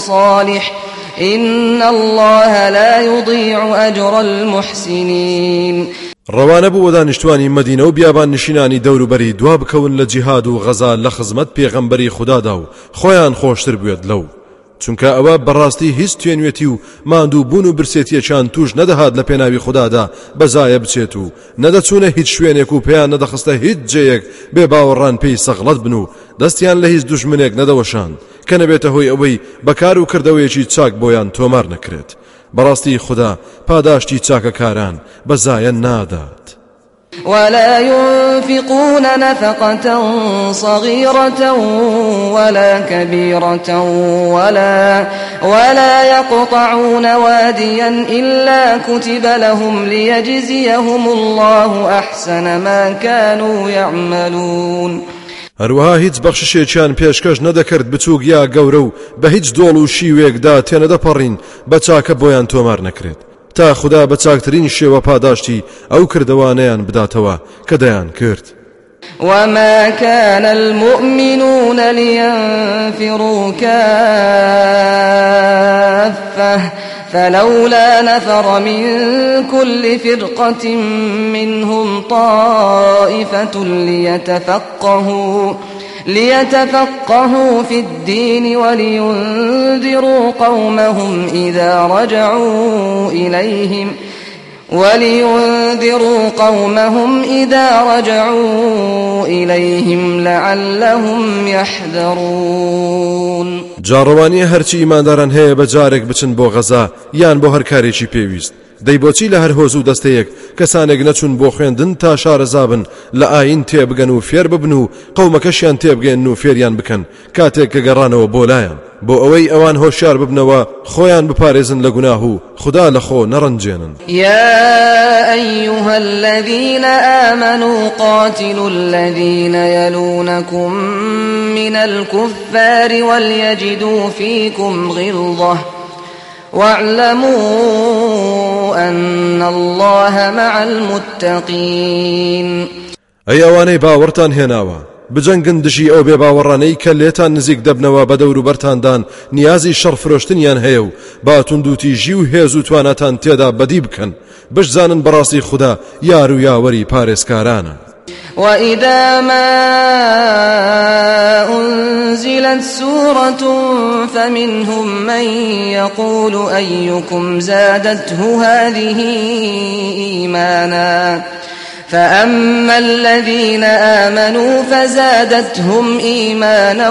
[SPEAKER 1] صالح ۖ إن الله لا يضيع أجر المحسنين
[SPEAKER 2] ڕەوانە بوو دانیشتوانی مدینە و بیابان نشینانی دەوروبەری دوا بکەون لە جیهاد و غەزا لە خزمەت پێغەمبەری خوددادا و خۆیان خۆشتر بێت لەو چونکە ئەوە بەڕاستی هیچ توێنوێتی و ماندوو بوون و برسێتیەچان توش نەدەهات لە پێناوی خوددادا بەزایە بچێت و نەدەچوونە هیچ شوێنێک و پێیان نەدەخستە هیچ جەیەک بێ باوەڕان پێی سەغڵەت بن و دەستیان لە هیچ دوژمنێک نەدەوەشان کە نەبێتە هۆی ئەوەی بەکار و کردەوەیەکی چاک بۆیان تۆمار نەکرێت بەڕاستی خوددا پاداشتی چاکەکاران بەزایە نادات.
[SPEAKER 1] ولا ينفقون نفقة صغيرة ولا كبيرة ولا ولا يقطعون واديا إلا كتب لهم ليجزيهم الله أحسن ما كانوا يعملون
[SPEAKER 2] أروها هیچ بەخششێکیان پێشکەش نەدەکرد بچووک یا گەورە و بە دولو دۆڵ و دا تێنەدەپەڕین بە چاکە بۆیان تۆمار نەکرێت تا خدا بچاکترین چاکترین پاداشتی او کردوانیان بداتوا کدیان کرد.
[SPEAKER 1] وما كان المؤمنون لينفروا كافة فلولا نفر من كل فرقة منهم طائفة ليتفقهوا ليتفقهوا في الدين ولينذروا قومهم إذا رجعوا إليهم ولينذروا قومهم إذا رجعوا إليهم لعلهم يحذرون
[SPEAKER 2] جاڕەوانی هەرچی ئیمانداران دارن بە جارێک بچن بۆ غەزا یان بۆ هەر کارێکی پێویست دەی بۆچی لە هوزو دسته یک دەستەیەک کەسانێک نەچوون بۆ خوێندن تا شارەزابن لە ئاین تێبگەن و فێر ببن و قەومەکەشیان تێبگەن و فێریان بکن کاته که گران و بولاین بو اوی ئەوان هۆشیار ببنەوە خۆیان بپارێزن لە گوناه و خدا لخو نرنجینن
[SPEAKER 1] یا ایوها الذین آمنوا قاتلوا الذین یلونکم من الكفار وليجدوا فیکم غلظة واعلموا أن الله مع المتقين
[SPEAKER 2] أي أواني باورتان هناوا بجنگن دشی ئەو بێ باوەڕانەی کە لێتان نزیک دەبنەوە بە دەور و بەرتاندان نیازی شەرفرۆشتنیان هەیە و باتون دوتی ژی و هێز و توانەتان تێدا بەدی بکەن بشزانن بەڕاستی خوددا یار و یاوەری پارێزکارانە
[SPEAKER 1] وإذا ما أنزلت سورة فمنهم من يقول أيكم زادته هذه إيمانا فأما الذين آمنوا فزادتهم إيمانا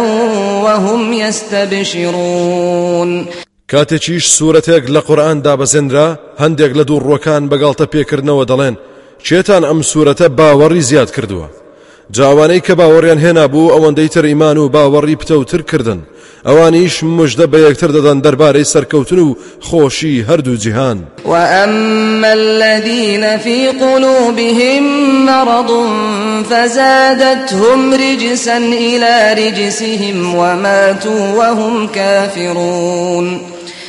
[SPEAKER 1] وهم يستبشرون
[SPEAKER 2] کاتێکیش قرآن دابا قورآاندا هند هەندێک دور وكان ڕۆکان بەگاڵتە پێکردنەوە دەڵێن چێتان ئەم سوورەتە باوەڕی زیاد کردووە جاوانەی کە باوەڕیان هێنا بوو ئەوەندەی تر ئیمان و باوەڕی پتەوتر کردن ئەوانیش مژدە بە یەکتر دەدەن دەربارەی سەرکەوتن و خۆشی هەردوو جیهان
[SPEAKER 1] وأما الذين في قلوبهم مرض فزادتهم رجسا إلى رجسهم وماتوا وهم كافرون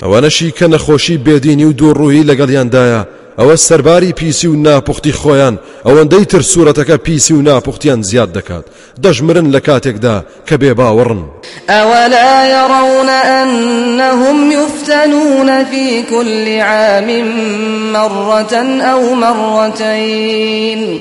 [SPEAKER 2] ئەوانەشی کە نەخۆشی بێدینی و دووڕووی لەگەڵیاندایە او سرباری پی سی و ناپختی خویان او اندی تر پی سی و ناپختیان زیاد دەکات دەژمرن لە کاتێکدا کە بێ باوەڕن
[SPEAKER 1] ئەوەلا یڕونە ئەنهم یفتەنونە فی کولی عامیم مەڕەتەن ئەو مەڕەتەین.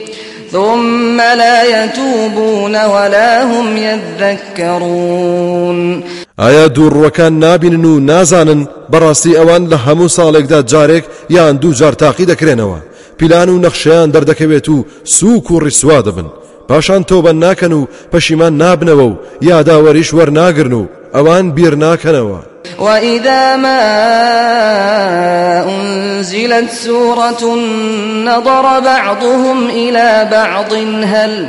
[SPEAKER 1] ثم لا يتوبون ولا هم يذكرون
[SPEAKER 2] ئایا دووڕوەکان نابینن و نازانن بەڕاستی ئەوان لە هەموو ساڵێکدا جارێک یان دوو جار تاقی دەکرێنەوە پیلان و نەخشیان دەردەکەوێت و سووک و ڕیسوا دەبن پاشان تۆبە ناکەن و پەشیمان نابنەوە و یاداوەریش وەرناگرن و ئەوان بیر ناکەنەوە
[SPEAKER 1] وإذا ما أنزلت سورة نظر بعضهم إلى بعض هل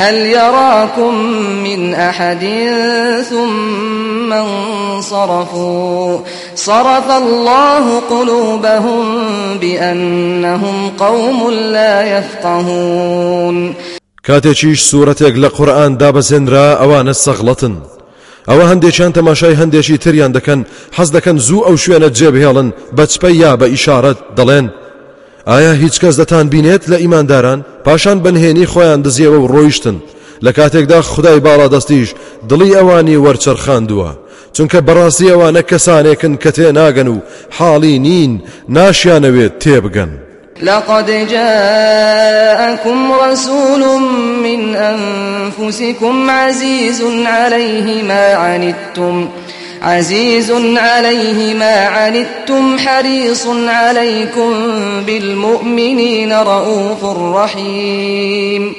[SPEAKER 1] هل يراكم من أحد ثم انصرفوا صرف الله قلوبهم بأنهم قوم لا يفقهون
[SPEAKER 2] سورة قرآن سوورەتێک لە اوان السغلطن او سەغڵەتن ئەوە هەندێکیان تەماشای هەندێکی تریان دەکەن حەز دەکەن زوو ئەو شوێنە جێبهێڵن بەچپە یا با ئیشارەت دەڵێن ئایا هیچ کەس دەتان بینێت لە ئیمانداران پاشان بنهێنی خۆیان دزیەوە و ڕۆیشتن لە کاتێکدا خدای باڵا دەستیش دڵی ئەوانی وەرچەرخاندووە چونکە بەڕاستی ئەوانە کەسانێکن کە تێ ناگەن و حاڵی نین ناشیانەوێت تێبگەن.
[SPEAKER 1] لقد جاءكم رسول من أنفسكم عزيز عليه ما عنتم عزيز عليه ما عنتم حريص عليكم بالمؤمنين رؤوف رحيم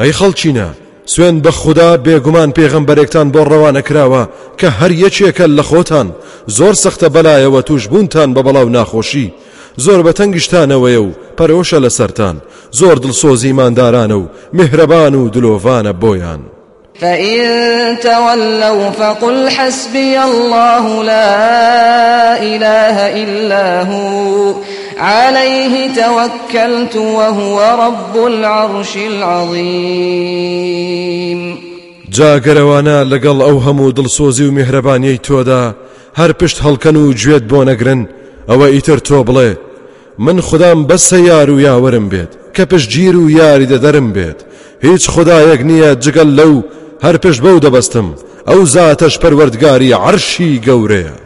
[SPEAKER 2] أي خلچينا سوين بخدا خوددا بێگومان پێغەمبەرێکتان بۆ ڕەوانە کراوە کە هەر یەکێکە لە خۆتان زۆر سەختە بەلایەوە توش بوونتان بە بەڵاو ناخۆشی زۆر بە تەنگشتانەوەیە و پەرۆشە لە سەران زۆر دڵسۆزی ماندارانە و مهرەبان و دلۆڤانە
[SPEAKER 1] فإن تولوا فقل حسبي الله لا إله إلا هو عليه توكلت وهو رب العرش العظيم
[SPEAKER 2] جاگەرەوانە لەگەڵ لقل هەموو دڵسۆزی و تودا هر پشت هەڵکەن جويت گوێت بۆ نەگرن ئەوە من خدام بس يارو يا ورم بيت كپش جيرو ياري ده درم بيت هيچ خدا خدایەک جگل لو هەر پێش بەو دەبەستم ئەو زاتەش پەروەردگاری عەرشی گەورەیە